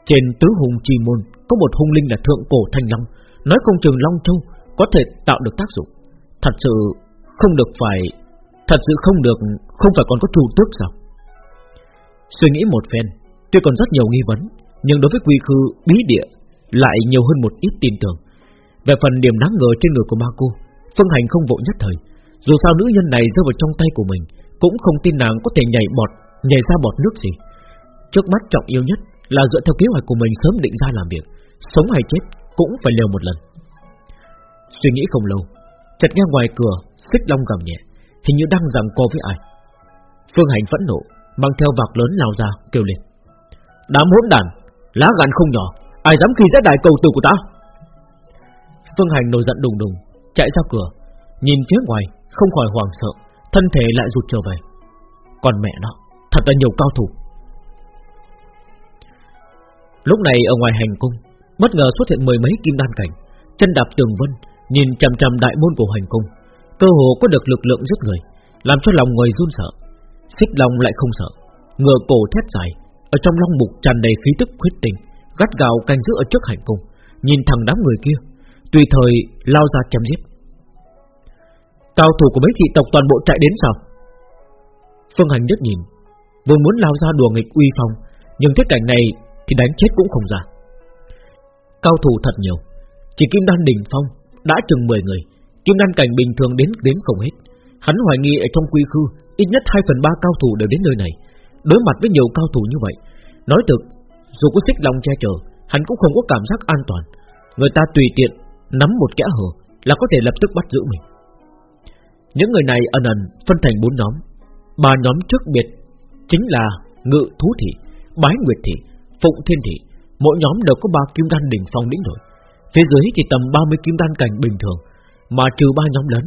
Trên tứ hùng chi môn, Có một hung linh là thượng cổ thanh long, Nói không chừng Long Châu có thể tạo được tác dụng. Thật sự không được phải, Thật sự không được, Không phải còn có trù tước sao? Suy nghĩ một phen, Tuy còn rất nhiều nghi vấn, Nhưng đối với quy khư bí địa Lại nhiều hơn một ít tin tưởng. Về phần điểm đáng ngờ trên người của ma cô, Phương Hành không vội nhất thời. Dù sao nữ nhân này rơi vào trong tay của mình, Cũng không tin nàng có thể nhảy bọt, Nhảy ra bọt nước gì. Trước mắt trọng yêu nhất là dựa theo kế hoạch của mình sớm định ra làm việc, Sống hay chết cũng phải liều một lần. Suy nghĩ không lâu, Chợt nghe ngoài cửa, Xích long gầm nhẹ, Hình như đang rằng co với ai. Phương Hành phẫn nộ, Mang theo vạc lớn lao ra, kêu lên. Đám hỗn đàn Lá gan không nhỏ, Ai dám khi dễ đại cầu tử của ta? Phương Hành nổi giận đùng đùng, Chạy ra cửa. Nhìn phía ngoài, Không khỏi hoảng sợ, Thân thể lại rụt trở về. Còn mẹ nó, Thật là nhiều cao thủ. Lúc này ở ngoài hành cung, Bất ngờ xuất hiện mười mấy kim đan cảnh. Chân đạp tường vân, Nhìn chằm chằm đại môn của hành cung. Cơ hồ có được lực lượng giết người, Làm cho lòng người run sợ. Xích lòng lại không sợ, Ngựa cổ thét dài, Ở trong long mục tràn đầy khí tức khuyết tình, Gắt gào canh giữ ở trước hành cung. Nhìn thằng đám người kia Tùy thời, lao ra chém giết. Cao thủ của mấy thị tộc toàn bộ chạy đến sao? Phương Hành nhất nhìn Vừa muốn lao ra đùa nghịch uy phong, Nhưng thế cảnh này thì đánh chết cũng không ra. Cao thủ thật nhiều, Chỉ kim đan đỉnh phong, Đã chừng 10 người, Kim đan cảnh bình thường đến đến không hết. Hắn hoài nghi ở trong quy khư, Ít nhất 2 phần 3 cao thủ đều đến nơi này. Đối mặt với nhiều cao thủ như vậy, Nói thực, Dù có xích long che chở, Hắn cũng không có cảm giác an toàn. Người ta tùy tiện Nắm một kẽ hở Là có thể lập tức bắt giữ mình. Những người này ẩn ẩn phân thành bốn nhóm. Ba nhóm trước biệt Chính là ngự thú thị, Bái nguyệt thị, Phụng Thiên Thị. Mỗi nhóm đều có ba kim đan đỉnh phong đỉnh nổi. Phía dưới thì tầm 30 kim đan cảnh bình thường, Mà trừ ba nhóm lớn,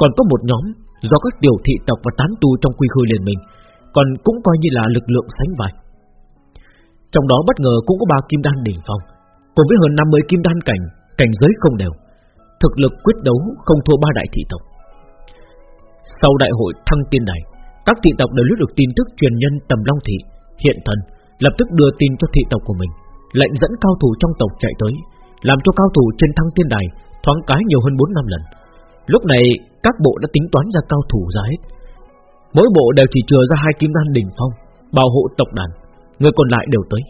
Còn có một nhóm do các tiểu thị tộc và tán tu trong quy khư liền mình Còn cũng coi như là lực lượng sánh vai. Trong đó bất ngờ cũng có ba kim đan đỉnh phong, Cùng với hơn 50 kim đan cảnh Cảnh giới không đều, Thực lực quyết đấu không thua ba đại thị tộc. Sau đại hội thăng tiên đài, Các thị tộc đều lướt được tin tức truyền nhân tầm Long Thị Hiện thần Lập tức đưa tin cho thị tộc của mình, Lệnh dẫn cao thủ trong tộc chạy tới, Làm cho cao thủ trên thăng tiên đài Thoáng cái nhiều hơn 4 năm lần. Lúc này, các bộ đã tính toán ra cao thủ ra hết. Mỗi bộ đều chỉ chừa ra hai kim đan đỉnh phong, Bảo hộ tộc đàn, Người còn lại đều tới.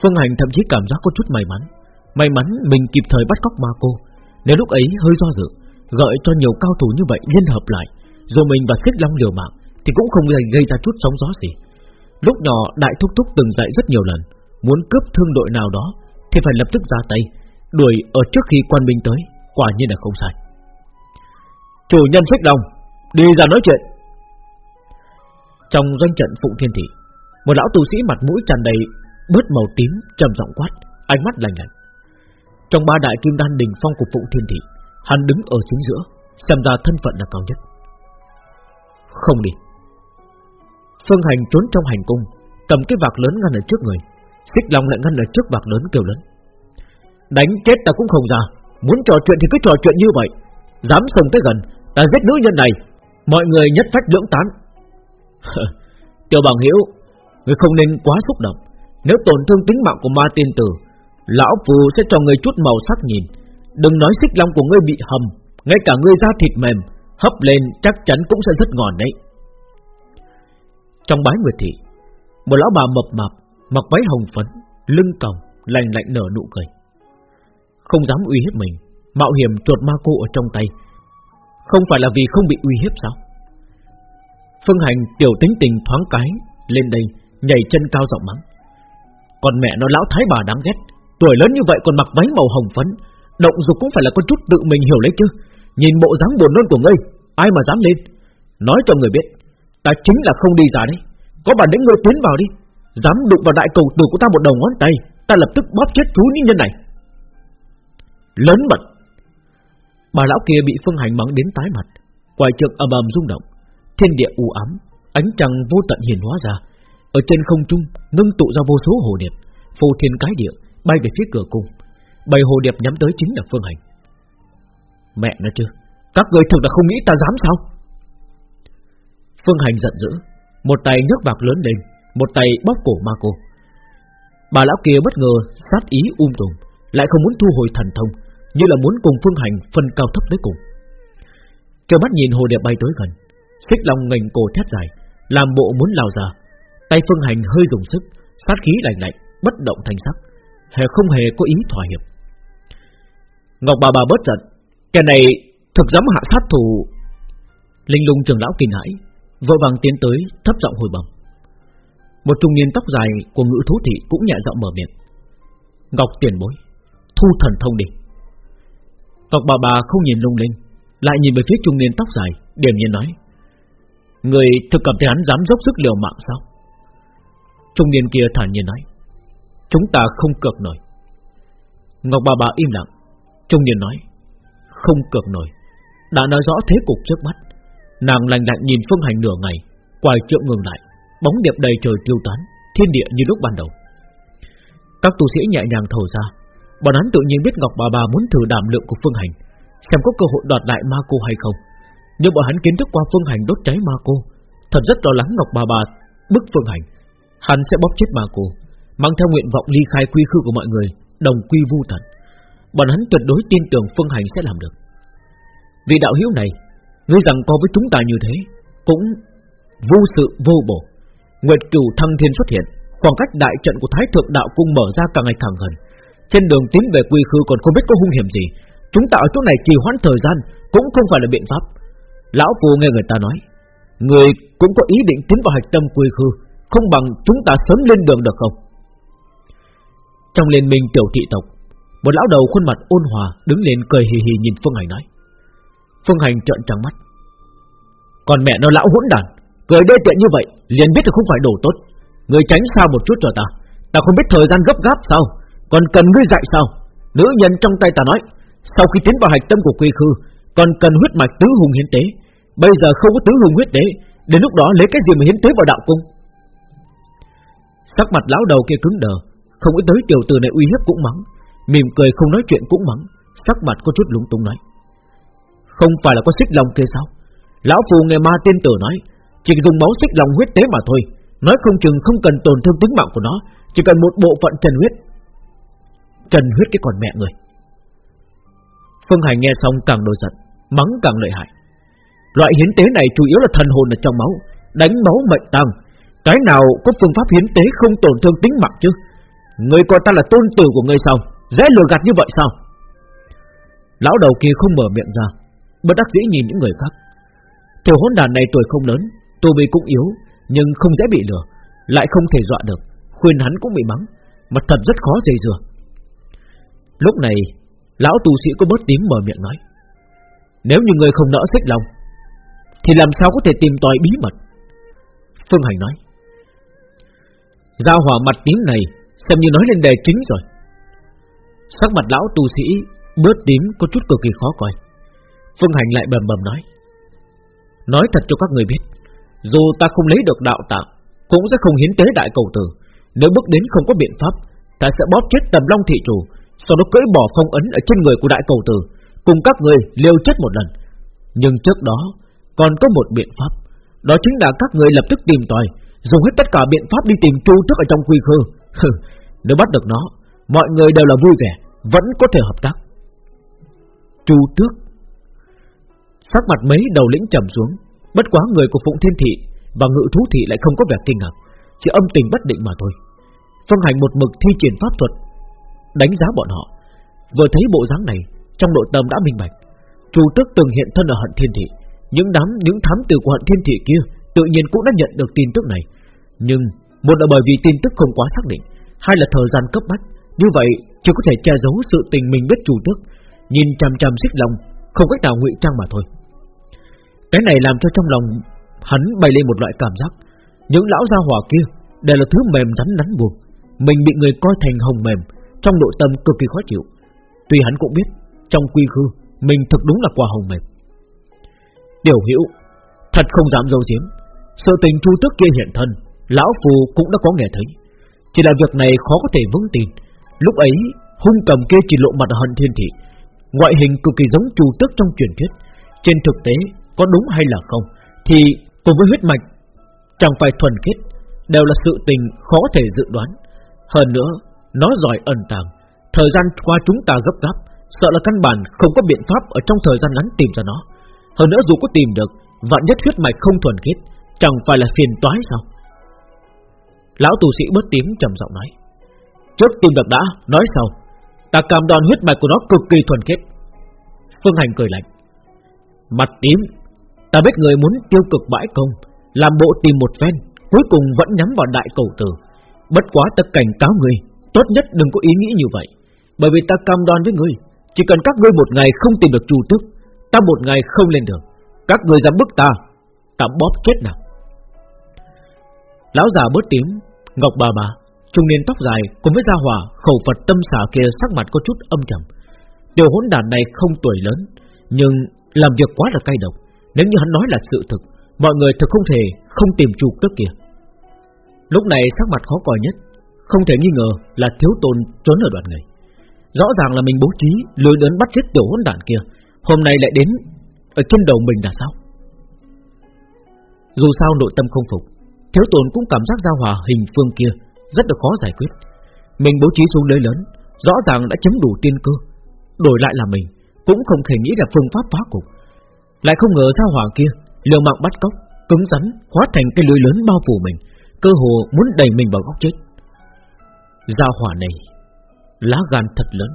Phương Hành thậm chí cảm giác có chút may mắn. May mắn mình kịp thời bắt cóc ma cô. Nếu lúc ấy hơi do dự, Gợi cho nhiều cao thủ như vậy liên hợp lại Rồi mình và xích long liều mạng, Thì cũng không gây ra chút sóng gió gì. Lúc nhỏ, đại thúc thúc từng dạy rất nhiều lần, Muốn cướp thương đội nào đó, Thì phải lập tức ra tay, Đuổi ở trước khi quan binh tới, Quả nhiên là không sai. Chủ nhân xích long, Đi ra nói chuyện. Trong doanh trận Phụng Thiên Thị, Một lão tu sĩ mặt mũi tràn đầy Bớt màu tím, trầm giọng quát, Ánh mắt lạnh lạnh. Trong ba đại kim đan đỉnh phong của Phụng Thiên Thị, Hắn đứng ở chính giữa, Xem ra thân phận là cao nhất. Không đi. Phương Hành trốn trong hành cung, Cầm cái vạc lớn ngăn ở trước người, Xích Long lại ngăn ở trước vạc lớn kêu lớn. Đánh chết ta cũng không ra, Muốn trò chuyện thì cứ trò chuyện như vậy. Dám sông tới gần, Ta giết nữ nhân này, Mọi người nhất phách lưỡng tán. Tiểu bằng hiểu, Người không nên quá xúc động. Nếu tổn thương tính mạng của ma tiên tử Lão phù sẽ cho người chút màu sắc nhìn. Đừng nói xích long của ngươi bị hầm, Ngay cả ngươi da thịt mềm, Hấp lên chắc chắn cũng sẽ rất ngon đấy. Trong bái nguyệt thị, Một lão bà mập mạp, Mặc váy hồng phấn, Lưng còng, lành lạnh nở nụ cười. Không dám uy hiếp mình, Mạo hiểm chuột ma cô ở trong tay. Không phải là vì không bị uy hiếp sao? Phương hành tiểu tính tình thoáng cái, Lên đây, nhảy chân cao giọng mắng. Còn mẹ nó lão thái bà đáng ghét Tuổi lớn như vậy còn mặc váy màu hồng phấn, Động dục cũng phải là có chút tự mình hiểu lấy chứ. Nhìn bộ dáng buồn nôn của ngươi, Ai mà dám lên? Nói cho người biết, Ta chính là không đi ra đấy. Có bản lĩnh ngươi tiến vào đi. Dám đụng vào đại cầu tử của ta một đầu ngón tay, Ta lập tức bóp chết thú nhân này. Lớn mật. Bà lão kia bị phương hành mắng đến tái mặt. Quài trượng ầm ầm rung động. Thiên địa u ám, Ánh trăng vô tận hiển hóa ra. Ở trên không trung, ngưng tụ ra vô số hồ điệp Phù thiên cái địa bay về phía cửa cung. Bầy hồ điệp nhắm tới chính là Phương Hành. Mẹ nó chứ Các người thực là không nghĩ ta dám sao? Phương Hành giận dữ, Một tay nhấc vạc lớn lên, Một tay bóp cổ ma cô. Bà lão kia bất ngờ sát ý um tùm, Lại không muốn thu hồi thần thông, Như là muốn cùng Phương Hành phân cao thấp tới cùng. Chờ mắt nhìn hồ điệp bay tới gần, Xích lòng ngành cổ thét dài, Làm bộ muốn lao ra. Tay Phương Hành hơi dùng sức, Sát khí lạnh lạnh, Bất động thành sắc. Hề không hề có ý thỏa hiệp. Ngọc bà bà bớt giận. Kẻ này thực dám hạ sát thủ. Linh lung trưởng lão kinh hãi, Vội vàng tiến tới thấp giọng hồi bẩm. Một trung niên tóc dài của ngữ thú thị Cũng nhẹ giọng mở miệng. Ngọc tiền bối, Thu thần thông đi. Ngọc bà bà không nhìn lung linh, Lại nhìn về phía trung niên tóc dài Điểm nhiên nói. Người thực cảm thấy hắn dám dốc sức liều mạng sao? Trung niên kia thản nhiên nói. Chúng ta không cược nổi. Ngọc bà bà im lặng. Trung niên nói, Không cược nổi. Đã nói rõ thế cục trước mắt. Nàng lành lạnh nhìn phương hành nửa ngày, Quài trượng ngừng lại, Bóng đẹp đầy trời tiêu tán, Thiên địa như lúc ban đầu. Các tu sĩ nhẹ nhàng thở ra. Bọn hắn tự nhiên biết Ngọc bà bà muốn thử đảm lượng của phương hành, Xem có cơ hội đoạt lại ma cô hay không. Nhưng bọn hắn kiến thức qua phương hành đốt cháy ma cô, Thật rất lo lắng Ngọc bà bà bức phương hành. Hắn sẽ bóp chết ma cô. Mang theo nguyện vọng ly khai quy khư của mọi người, Đồng quy vu tận. Bọn hắn tuyệt đối tin tưởng Phương Hành sẽ làm được. Vì đạo hiếu này Ngươi rằng có với chúng ta như thế, Cũng vô sự vô bổ. Nguyệt cửu thăng thiên xuất hiện, Khoảng cách đại trận của Thái Thượng Đạo Cung mở ra càng ngày càng gần. Trên đường tiến về quy khư còn không biết có hung hiểm gì. Chúng ta ở chỗ này trì hoãn thời gian Cũng không phải là biện pháp. Lão phù nghe người ta nói, Người cũng có ý định tiến vào hạch tâm quy khư, Không bằng chúng ta sớm lên đường được không? Trong liên minh tiểu thị tộc. Một lão đầu khuôn mặt ôn hòa Đứng lên cười hì hì nhìn Phương Hành nói. Phương Hành trợn trắng mắt. Còn mẹ nó lão hỗn đàn Cười đê tiện như vậy, liền biết là không phải đồ tốt. Người tránh xa một chút cho ta Ta không biết thời gian gấp gáp sao, Còn cần ngươi dạy sao? Nữ nhân trong tay ta nói, Sau khi tiến vào hạch tâm của quy khư, Còn cần huyết mạch tứ hùng hiến tế. Bây giờ không có tứ hùng huyết tế, Đến lúc đó lấy cái gì mà hiến tế vào đạo cung? Sắc mặt lão đầu kia cứng đờ không nghĩ tới tiểu tử này uy hiếp cũng mắng. Mỉm cười không nói chuyện cũng mắng. Sắc mặt có chút lúng túng nói. Không phải là có xích lòng kia sao? Lão phù nghe ma tiên tử nói, Chỉ dùng máu xích lòng huyết tế mà thôi. Nói không chừng không cần tổn thương tính mạng của nó, Chỉ cần một bộ phận trần huyết. Trần huyết cái còn mẹ người. Phương Hành nghe xong càng nổi giận, Mắng càng lợi hại. Loại hiến tế này chủ yếu là thần hồn ở trong máu, Đánh máu mệnh tăng Cái nào có phương pháp hiến tế không tổn thương tính mạng chứ? Người coi ta là tôn tử của người sao? Dễ lừa gạt như vậy sao? Lão đầu kia không mở miệng ra, Bất đắc dĩ nhìn những người khác. Tiểu hỗn đàn này tuổi không lớn, Tu vi cũng yếu, Nhưng không dễ bị lừa, Lại không thể dọa được. Khuyên hắn cũng bị mắng, Mặt thật rất khó dây dừa Lúc này, Lão tu sĩ có bớt tím mở miệng nói, Nếu như người không nỡ xích lòng, Thì làm sao có thể tìm tòi bí mật? Phương Hành nói, Giao hỏa mặt tím này Xem như nói lên đề chính rồi. Sắc mặt lão tu sĩ Bớt tím có chút cực kỳ khó coi. Phương Hành lại bầm bầm nói Nói thật cho các người biết, Dù ta không lấy được đạo tạng, Cũng sẽ không hiến tế đại cầu tử. Nếu bước đến không có biện pháp, Ta sẽ bóp chết tầm long thị chủ, Sau đó cưỡi bỏ phong ấn ở trên người của đại cầu tử, Cùng các người liều chết một lần. Nhưng trước đó, Còn có một biện pháp, Đó chính là các người lập tức tìm tòi, Dùng hết tất cả biện pháp đi tìm chu tức ở trong quy khư. Nếu bắt được nó, Mọi người đều là vui vẻ, Vẫn có thể hợp tác. Chu tước. Sắc mặt mấy đầu lĩnh trầm xuống, Bất quá người của Phụng Thiên Thị Và Ngự Thú Thị lại không có vẻ kinh ngạc, Chỉ âm tình bất định mà thôi. Phương Hành một mực thi triển pháp thuật, Đánh giá bọn họ. Vừa thấy bộ dáng này, Trong nội tâm đã minh bạch. Chu tước từng hiện thân ở hận thiên thị, Những đám, những thám tử của hận thiên thị kia Tự nhiên cũng đã nhận được tin tức này. Nhưng, một là bởi vì tin tức không quá xác định Hai là thời gian cấp bách, Như vậy chỉ có thể che giấu sự tình mình biết chủ tước Nhìn chằm chằm xích lòng, Không cách nào ngụy trang mà thôi. Cái này làm cho trong lòng Hắn bay lên một loại cảm giác, Những lão gia hỏa kia đều là thứ mềm rắn nắn buồn Mình bị người coi thành hồng mềm, Trong nội tâm cực kỳ khó chịu. Tuy hắn cũng biết, Trong quy khư, Mình thực đúng là quả hồng mềm. Tiểu hiểu, Thật không dám dâu diếm Sự tình chu tước kia hiện thân, Lão phù cũng đã có nghe thấy. Chỉ là việc này khó có thể vững tin. Lúc ấy, hung cầm kia chỉ lộ mặt hận thiên thị. Ngoại hình cực kỳ giống chu tước trong truyền thuyết. Trên thực tế, có đúng hay là không, Thì cùng với huyết mạch, Chẳng phải thuần khiết, Đều là sự tình khó thể dự đoán. Hơn nữa, Nó giỏi ẩn tàng. Thời gian qua chúng ta gấp gáp, Sợ là căn bản không có biện pháp Ở trong thời gian ngắn tìm ra nó. Hơn nữa dù có tìm được, Vạn nhất huyết mạch không thuần khiết, Chẳng phải là phiền toái sao? Lão tù sĩ bớt tím trầm giọng nói. Trước tìm được đã, Nói sau. Ta cam đoan huyết mạch của nó cực kỳ thuần khiết. Phương Hành cười lạnh. Mặt tím, Ta biết người muốn tiêu cực bãi công, Làm bộ tìm một phen, Cuối cùng vẫn nhắm vào đại cầu tử. Bất quá ta cảnh cáo người, Tốt nhất đừng có ý nghĩ như vậy. Bởi vì ta cam đoan với người, Chỉ cần các ngươi một ngày không tìm được chu tức Ta một ngày không lên được Các ngươi dám bức ta Ta bóp chết nào. Lão già bớt tím Ngọc bà bà, Trung niên tóc dài cùng với gia hỏa Khẩu Phật tâm xả kia sắc mặt có chút âm trầm. Tiểu hỗn đàn này không tuổi lớn, Nhưng làm việc quá là cay độc. Nếu như hắn nói là sự thực, Mọi người thật không thể không tìm chủ tức kia. Lúc này sắc mặt khó coi nhất, Không thể nghi ngờ là thiếu tôn trốn ở đoàn người Rõ ràng là mình bố trí Lừa đến bắt chết tiểu hỗn đàn kia, Hôm nay lại đến Ở trên đầu mình là sao? Dù sao nội tâm không phục Thiếu tồn cũng cảm giác giao hòa hình phương kia, Rất là khó giải quyết. Mình bố trí xuống lưới lớn, Rõ ràng đã chấm đủ tiên cơ. Đổi lại là mình, Cũng không thể nghĩ là phương pháp phá cục. Lại không ngờ giao hòa kia, liều mạng bắt cóc, Cứng rắn, hóa thành cái lưới lớn bao phủ mình, Cơ hồ muốn đẩy mình vào góc chết. Giao hỏa này, Lá gan thật lớn.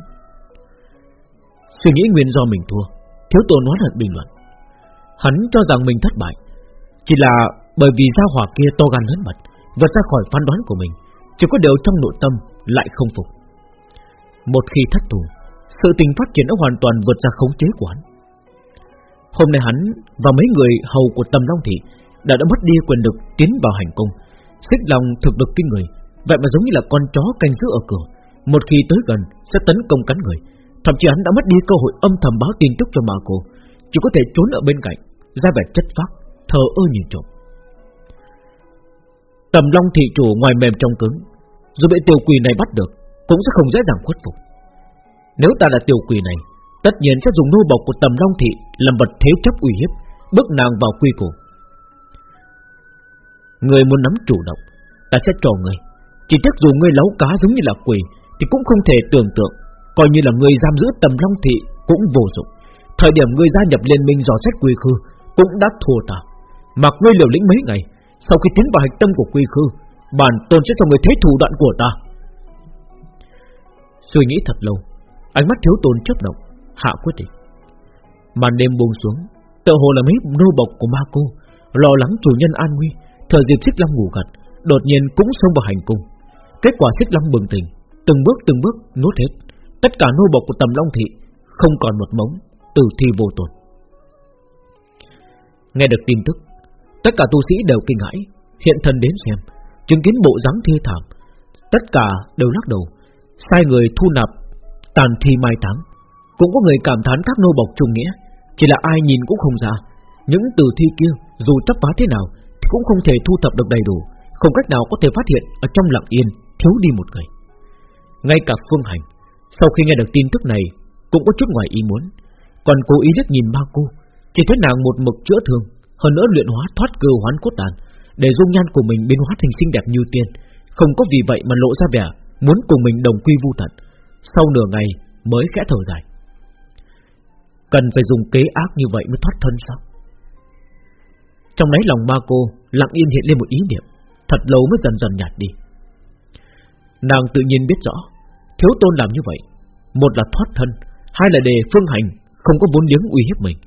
Suy nghĩ nguyên do mình thua, Thiếu tôn nói hận bình luận. Hắn cho rằng mình thất bại, Chỉ là bởi vì giao hỏa kia to gan lớn mật, Vượt ra khỏi phán đoán của mình, Chỉ có điều trong nội tâm lại không phục. Một khi thất thủ, Sự tình phát triển đã hoàn toàn vượt ra khống chế của hắn. Hôm nay hắn và mấy người hầu của Tầm Long Thị đã đã mất đi quyền lực tiến vào hành cung. Xích lòng thực lực kinh người, Vậy mà giống như là con chó canh giữ ở cửa. Một khi tới gần, sẽ tấn công cắn người. Thậm chí hắn đã mất đi cơ hội âm thầm báo tin tức cho mà cô, Chỉ có thể trốn ở bên cạnh, Ra vẻ chất phác, Thờ ơ nhìn trộm. Tầm long thị chủ ngoài mềm trong cứng, Dù bị tiểu quỷ này bắt được, Cũng sẽ không dễ dàng khuất phục. Nếu ta là tiểu quỷ này, Tất nhiên sẽ dùng nô bộc của tầm long thị Làm vật thế chấp uy hiếp, Bước nàng vào quy củ. Người muốn nắm chủ động, Ta sẽ cho người Chỉ tiếc dù ngươi lấu cá giống như là quỷ, Thì cũng không thể tưởng tượng, Coi như là người giam giữ tầm long thị Cũng vô dụng. Thời điểm ngươi gia nhập liên minh dò xét quy khư Cũng đã thua ta. Mặc ngươi liều lĩnh mấy ngày sau khi tiến vào hạch tâm của quy khư, Bản tôn sẽ cho người thấy thủ đoạn của ta. Suy nghĩ thật lâu, Ánh mắt thiếu tôn chấp động, Hạ quyết định. Màn đêm buông xuống Tự hồ là mấy nô bộc của ma cô, Lo lắng chủ nhân an nguy Thời dịp xích long ngủ gật, Đột nhiên cũng xông vào hành cung. Kết quả xích long bừng tỉnh, Từng bước từng bước nuốt hết. Tất cả nô bộc của tầm long thị Không còn một mống, Tử thi vô tồn. Nghe được tin tức Tất cả tu sĩ đều kinh hãi, Hiện thân đến xem, Chứng kiến bộ dáng thê thảm. Tất cả đều lắc đầu, Sai người thu nạp tàn thi mai táng. Cũng có người cảm thán các nô bộc trung nghĩa, Chỉ là ai nhìn cũng không ra. Những từ thi kia, dù chấp phá thế nào, Thì cũng không thể thu thập được đầy đủ, Không cách nào có thể phát hiện Ở trong lặng yên, thiếu đi một người. Ngay cả phương hành, Sau khi nghe được tin tức này, Cũng có chút ngoài ý muốn. Còn cố ý rất nhìn ma cô, Chỉ thấy nàng một mực chữa thương hơn nữa luyện hóa thoát cơ hoán cốt đàn Để dung nhan của mình biến hóa thành xinh đẹp như tiên. Không có vì vậy mà lộ ra vẻ Muốn cùng mình đồng quy vu tận. Sau nửa ngày mới khẽ thở dài. Cần phải dùng kế ác như vậy mới thoát thân sao? Trong đáy lòng ma cô Lặng yên hiện lên một ý niệm, Thật lâu mới dần dần nhạt đi. Nàng tự nhiên biết rõ, Thiếu tôn làm như vậy, Một là thoát thân, Hai là để phương hành Không có vốn liếng uy hiếp mình,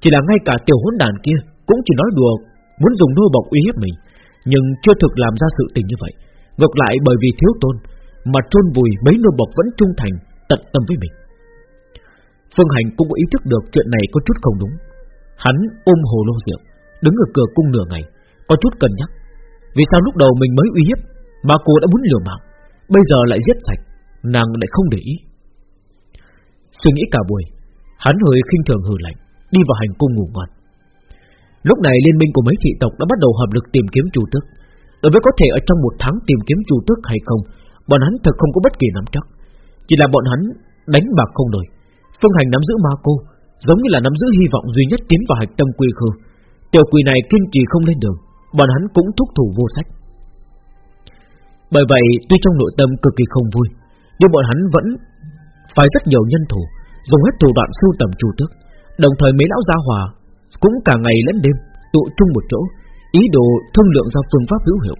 Chỉ là ngay cả tiểu hỗn đàn kia cũng chỉ nói đùa, Muốn dùng nô bộc uy hiếp mình, Nhưng chưa thực làm ra sự tình như vậy. Ngược lại, bởi vì thiếu tôn Mà trôn vùi mấy nô bộc vẫn trung thành, Tận tâm với mình. Phương Hành cũng có ý thức được chuyện này có chút không đúng. Hắn ôm hồ lô rượu, Đứng ở cửa cung nửa ngày, Có chút cân nhắc. Vì sao lúc đầu mình mới uy hiếp, Mà cô đã muốn lừa mạng, Bây giờ lại giết sạch, Nàng lại không để ý. Suy nghĩ cả buổi, Hắn hơi khinh thường hừ lạnh, Đi vào hành cung ngủ ngon Lúc này liên minh của mấy thị tộc đã bắt đầu hợp lực tìm kiếm chủ tước. Đối với có thể ở trong một tháng tìm kiếm chủ tước hay không, Bọn hắn thật không có bất kỳ nắm chắc. Chỉ là bọn hắn đánh bạc không đổi. Phương hành nắm giữ ma cô, Giống như là nắm giữ hy vọng duy nhất tiến vào hạch tâm quy khư. Tiểu quỷ này kiên trì không lên đường, Bọn hắn cũng thúc thủ vô sách. Bởi vậy, tuy trong nội tâm cực kỳ không vui, Nhưng bọn hắn vẫn Phải rất nhiều nhân thủ, Dùng hết thủ đoạn sưu tầm chủ tước, Đồng thời mấy lão gia hòa cũng cả ngày lẫn đêm, tụ chung một chỗ, Ý đồ thương lượng ra phương pháp hữu hiệu,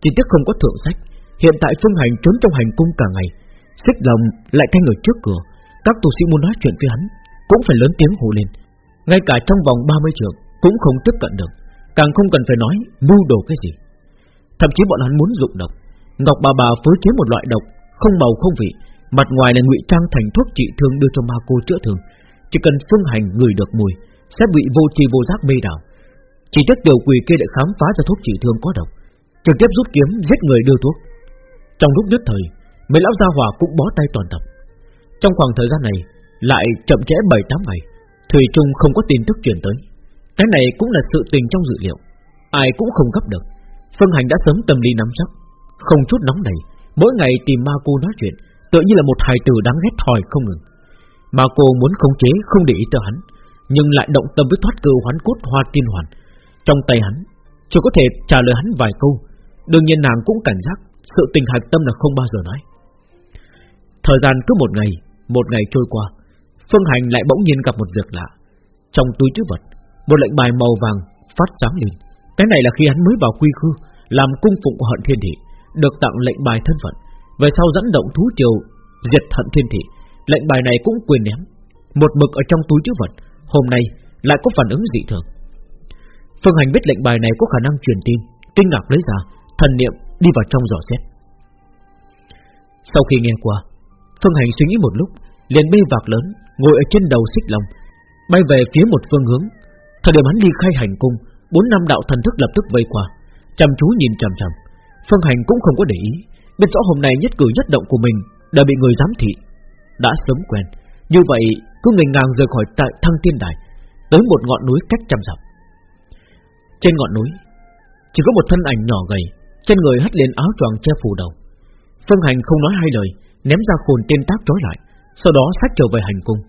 Chỉ tiếc không có thượng sách. Hiện tại phương hành trốn trong hành cung cả ngày, Xích lòng lại canh ở trước cửa. Các tu sĩ muốn nói chuyện với hắn, Cũng phải lớn tiếng hô lên. Ngay cả trong vòng 30 trường, Cũng không tiếp cận được, Càng không cần phải nói mưu đồ cái gì. Thậm chí bọn hắn muốn dụng độc. Ngọc bà bà phối chế một loại độc, Không màu không vị, Mặt ngoài là ngụy trang thành thuốc trị thương đưa cho ma cô chữa thương. Chỉ cần phương hành người được mùi sẽ bị vô tri vô giác mê đảo Chỉ trách tiểu quỷ kia lại khám phá ra thuốc trị thương có độc Trực tiếp rút kiếm giết người đưa thuốc. Trong lúc nhất thời Mấy lão gia hỏa cũng bó tay toàn tập. Trong khoảng thời gian này Lại chậm trễ 7-8 ngày Thủy Trung không có tin tức truyền tới. Cái này cũng là sự tình trong dự liệu Ai cũng không gấp được. Phương Hành đã sớm tâm lý nắm chắc Không chút nóng nảy, Mỗi ngày tìm ma cô nói chuyện Tự như là một hài tử đáng ghét thòi không ngừng. Ma cô muốn khống chế không để ý tới hắn. Nhưng lại động tâm với thoát cơ hoán cốt hoa tiên hoàn. Trong tay hắn Chỉ có thể trả lời hắn vài câu. Đương nhiên nàng cũng cảnh giác, Sự tình hạch tâm là không bao giờ nói. Thời gian cứ một ngày Một ngày trôi qua, Phương Hành lại bỗng nhiên gặp một việc lạ. Trong túi chữ vật, Một lệnh bài màu vàng phát sáng lên. Cái này là khi hắn mới vào quy khư, Làm cung phụng của hận thiên thị, Được tặng lệnh bài thân phận. Về sau dẫn động thú triều, Diệt hận thiên thị, Lệnh bài này cũng quyền ném. Một mực ở trong túi chữ vật Hôm nay lại có phản ứng dị thường. Phương Hành biết lệnh bài này có khả năng truyền tin, Kinh ngạc lấy ra, Thần niệm đi vào trong dò xét. Sau khi nghe qua, Phương Hành suy nghĩ một lúc, liền bê vạc lớn, Ngồi ở trên đầu xích long, Bay về phía một phương hướng. Thời điểm hắn ly khai hành cung, Bốn năm đạo thần thức lập tức vây qua, Chăm chú nhìn chằm chằm. Phương Hành cũng không có để ý, Biết rõ hôm nay nhất cử nhất động của mình Đã bị người giám thị, Đã sớm quen. Như vậy, cứ ngành ngang rời khỏi tại thăng tiên đài, Tới một ngọn núi cách trăm dặm. Trên ngọn núi, Chỉ có một thân ảnh nhỏ gầy, Trên người hất lên áo choàng che phủ đầu. Phương Hành không nói hai lời, Ném ra khồn tiên tác trói lại, Sau đó sách trở về hành cung.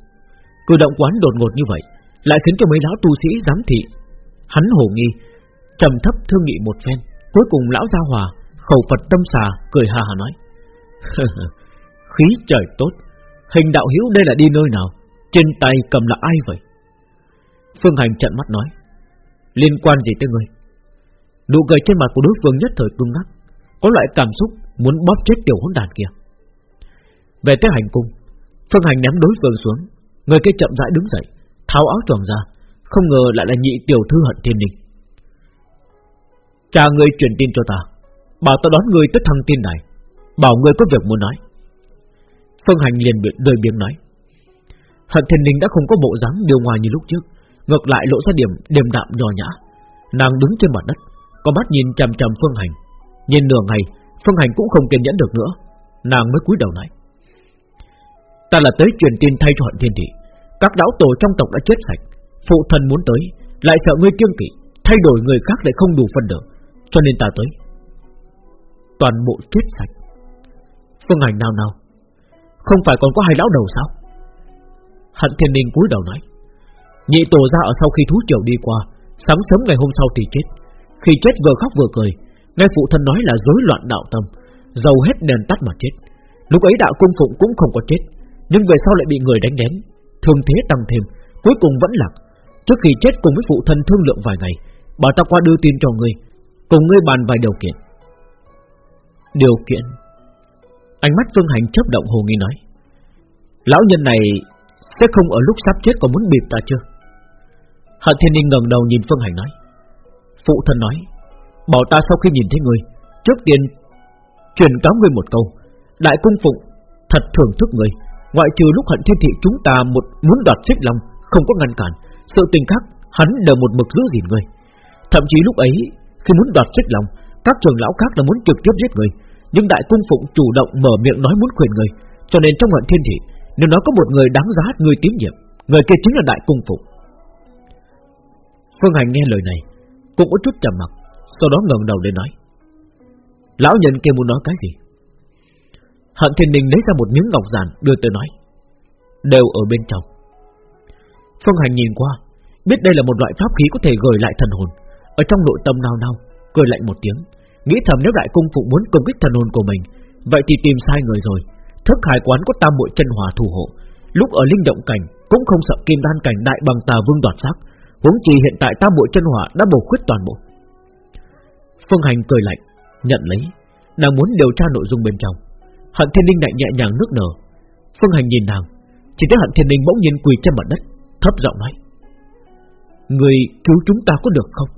Cử động quán đột ngột như vậy, Lại khiến cho mấy lão tu sĩ giám thị. Hắn hồ nghi, trầm thấp thương nghị một phen, Cuối cùng lão gia hòa, Khẩu Phật tâm xà, cười hà hà nói. *laughs* Khí trời tốt. Hình đạo hiếu đây là đi nơi nào? Trên tay cầm là ai vậy? Phương Hành trận mắt nói, Liên quan gì tới ngươi? Nụ cười trên mặt của đối phương nhất thời cứng ngắc, Có loại cảm xúc muốn bóp chết tiểu hỗn đàn kia. Về tới hành cung, Phương Hành ném đối phương xuống, Người kia chậm rãi đứng dậy, Tháo áo choàng ra, Không ngờ lại là nhị tiểu thư hận thiên ninh Cha ngươi truyền tin cho ta, Bảo ta đón ngươi tới thăng tin này Bảo ngươi có việc muốn nói. Phương Hành liền bị đời biếng nói. Hận thiên ninh đã không có bộ dáng điều ngoài như lúc trước, Ngược lại lộ ra điểm điềm đạm nhỏ nhã. Nàng đứng trên mặt đất, Có mắt nhìn chằm chằm Phương Hành. Nhìn nửa ngày, Phương Hành cũng không kiên nhẫn được nữa. Nàng mới cúi đầu nói. Ta là tới truyền tin thay cho hận thiên thị. Các lão tổ trong tộc đã chết sạch. Phụ thần muốn tới, Lại sợ ngươi kiêng kỵ, Thay đổi người khác lại không đủ phân được. Cho nên ta tới. Toàn bộ chết sạch. Phương Hành nào nào không phải còn có hai lão đầu sao? Hận thiên ninh cúi đầu nói. Nhị tổ ra ở sau khi thú triều đi qua, Sáng sớm ngày hôm sau thì chết. Khi chết vừa khóc vừa cười, Nghe phụ thân nói là rối loạn đạo tâm Dầu hết đèn tắt mà chết. Lúc ấy đạo cung phụng cũng không có chết, Nhưng về sau lại bị người đánh đén Thương thế tăng thêm, Cuối cùng vẫn lạc. Trước khi chết cùng với phụ thân thương lượng vài ngày Bảo ta qua đưa tin cho ngươi, Cùng ngươi bàn vài điều kiện. Điều kiện? Ánh mắt Phương Hành chớp động hồ nghi nói, Lão nhân này Sẽ không ở lúc sắp chết còn muốn bịp ta chưa? Hận Thiên Ninh ngẩng đầu nhìn Phương Hành nói, Phụ thân nói, Bảo ta sau khi nhìn thấy người, Trước tiên truyền cáo ngươi một câu. Đại cung phụng thật thưởng thức người, Ngoại trừ lúc hận thiên thị chúng ta một muốn đoạt xích lòng, Không có ngăn cản, Sự tình khác hắn đều một mực giữ gìn người. Thậm chí lúc ấy, Khi muốn đoạt xích lòng, Các trường lão khác là muốn trực tiếp giết người nhưng đại cung phụng chủ động mở miệng nói muốn khuyên người. Cho nên trong hận thiên thị Nếu nó có một người đáng giá người tín nhiệm, Người kia chính là đại cung phụng. Phương Hành nghe lời này, Cũng có chút trầm mặc, Sau đó ngẩng đầu lên nói, Lão nhân kia muốn nói cái gì? Hận Thiên đình lấy ra một miếng ngọc giản Đưa tới nói, Đều ở bên trong. Phương Hành nhìn qua, Biết đây là một loại pháp khí có thể gửi lại thần hồn. Ở trong nội tâm nào nào Cười lạnh một tiếng Nghĩ thầm nếu đại cung phụ muốn công kích thần hồn của mình, Vậy thì tìm sai người rồi. Thất hải quán có tam muội chân hòa thủ hộ. Lúc ở linh động cảnh, Cũng không sợ kim đan cảnh đại bằng tà vương đoạt sắc Huống chi hiện tại tam muội chân hỏa đã bổ khuyết toàn bộ. Phương Hành cười lạnh, Nhận lấy, Nàng muốn điều tra nội dung bên trong. Hận Thiên Ninh lại nhẹ nhàng nước nở. Phương Hành nhìn nàng, Chỉ thấy Hận Thiên Ninh bỗng nhiên quỳ trên mặt đất, Thấp giọng nói, Người cứu chúng ta có được không?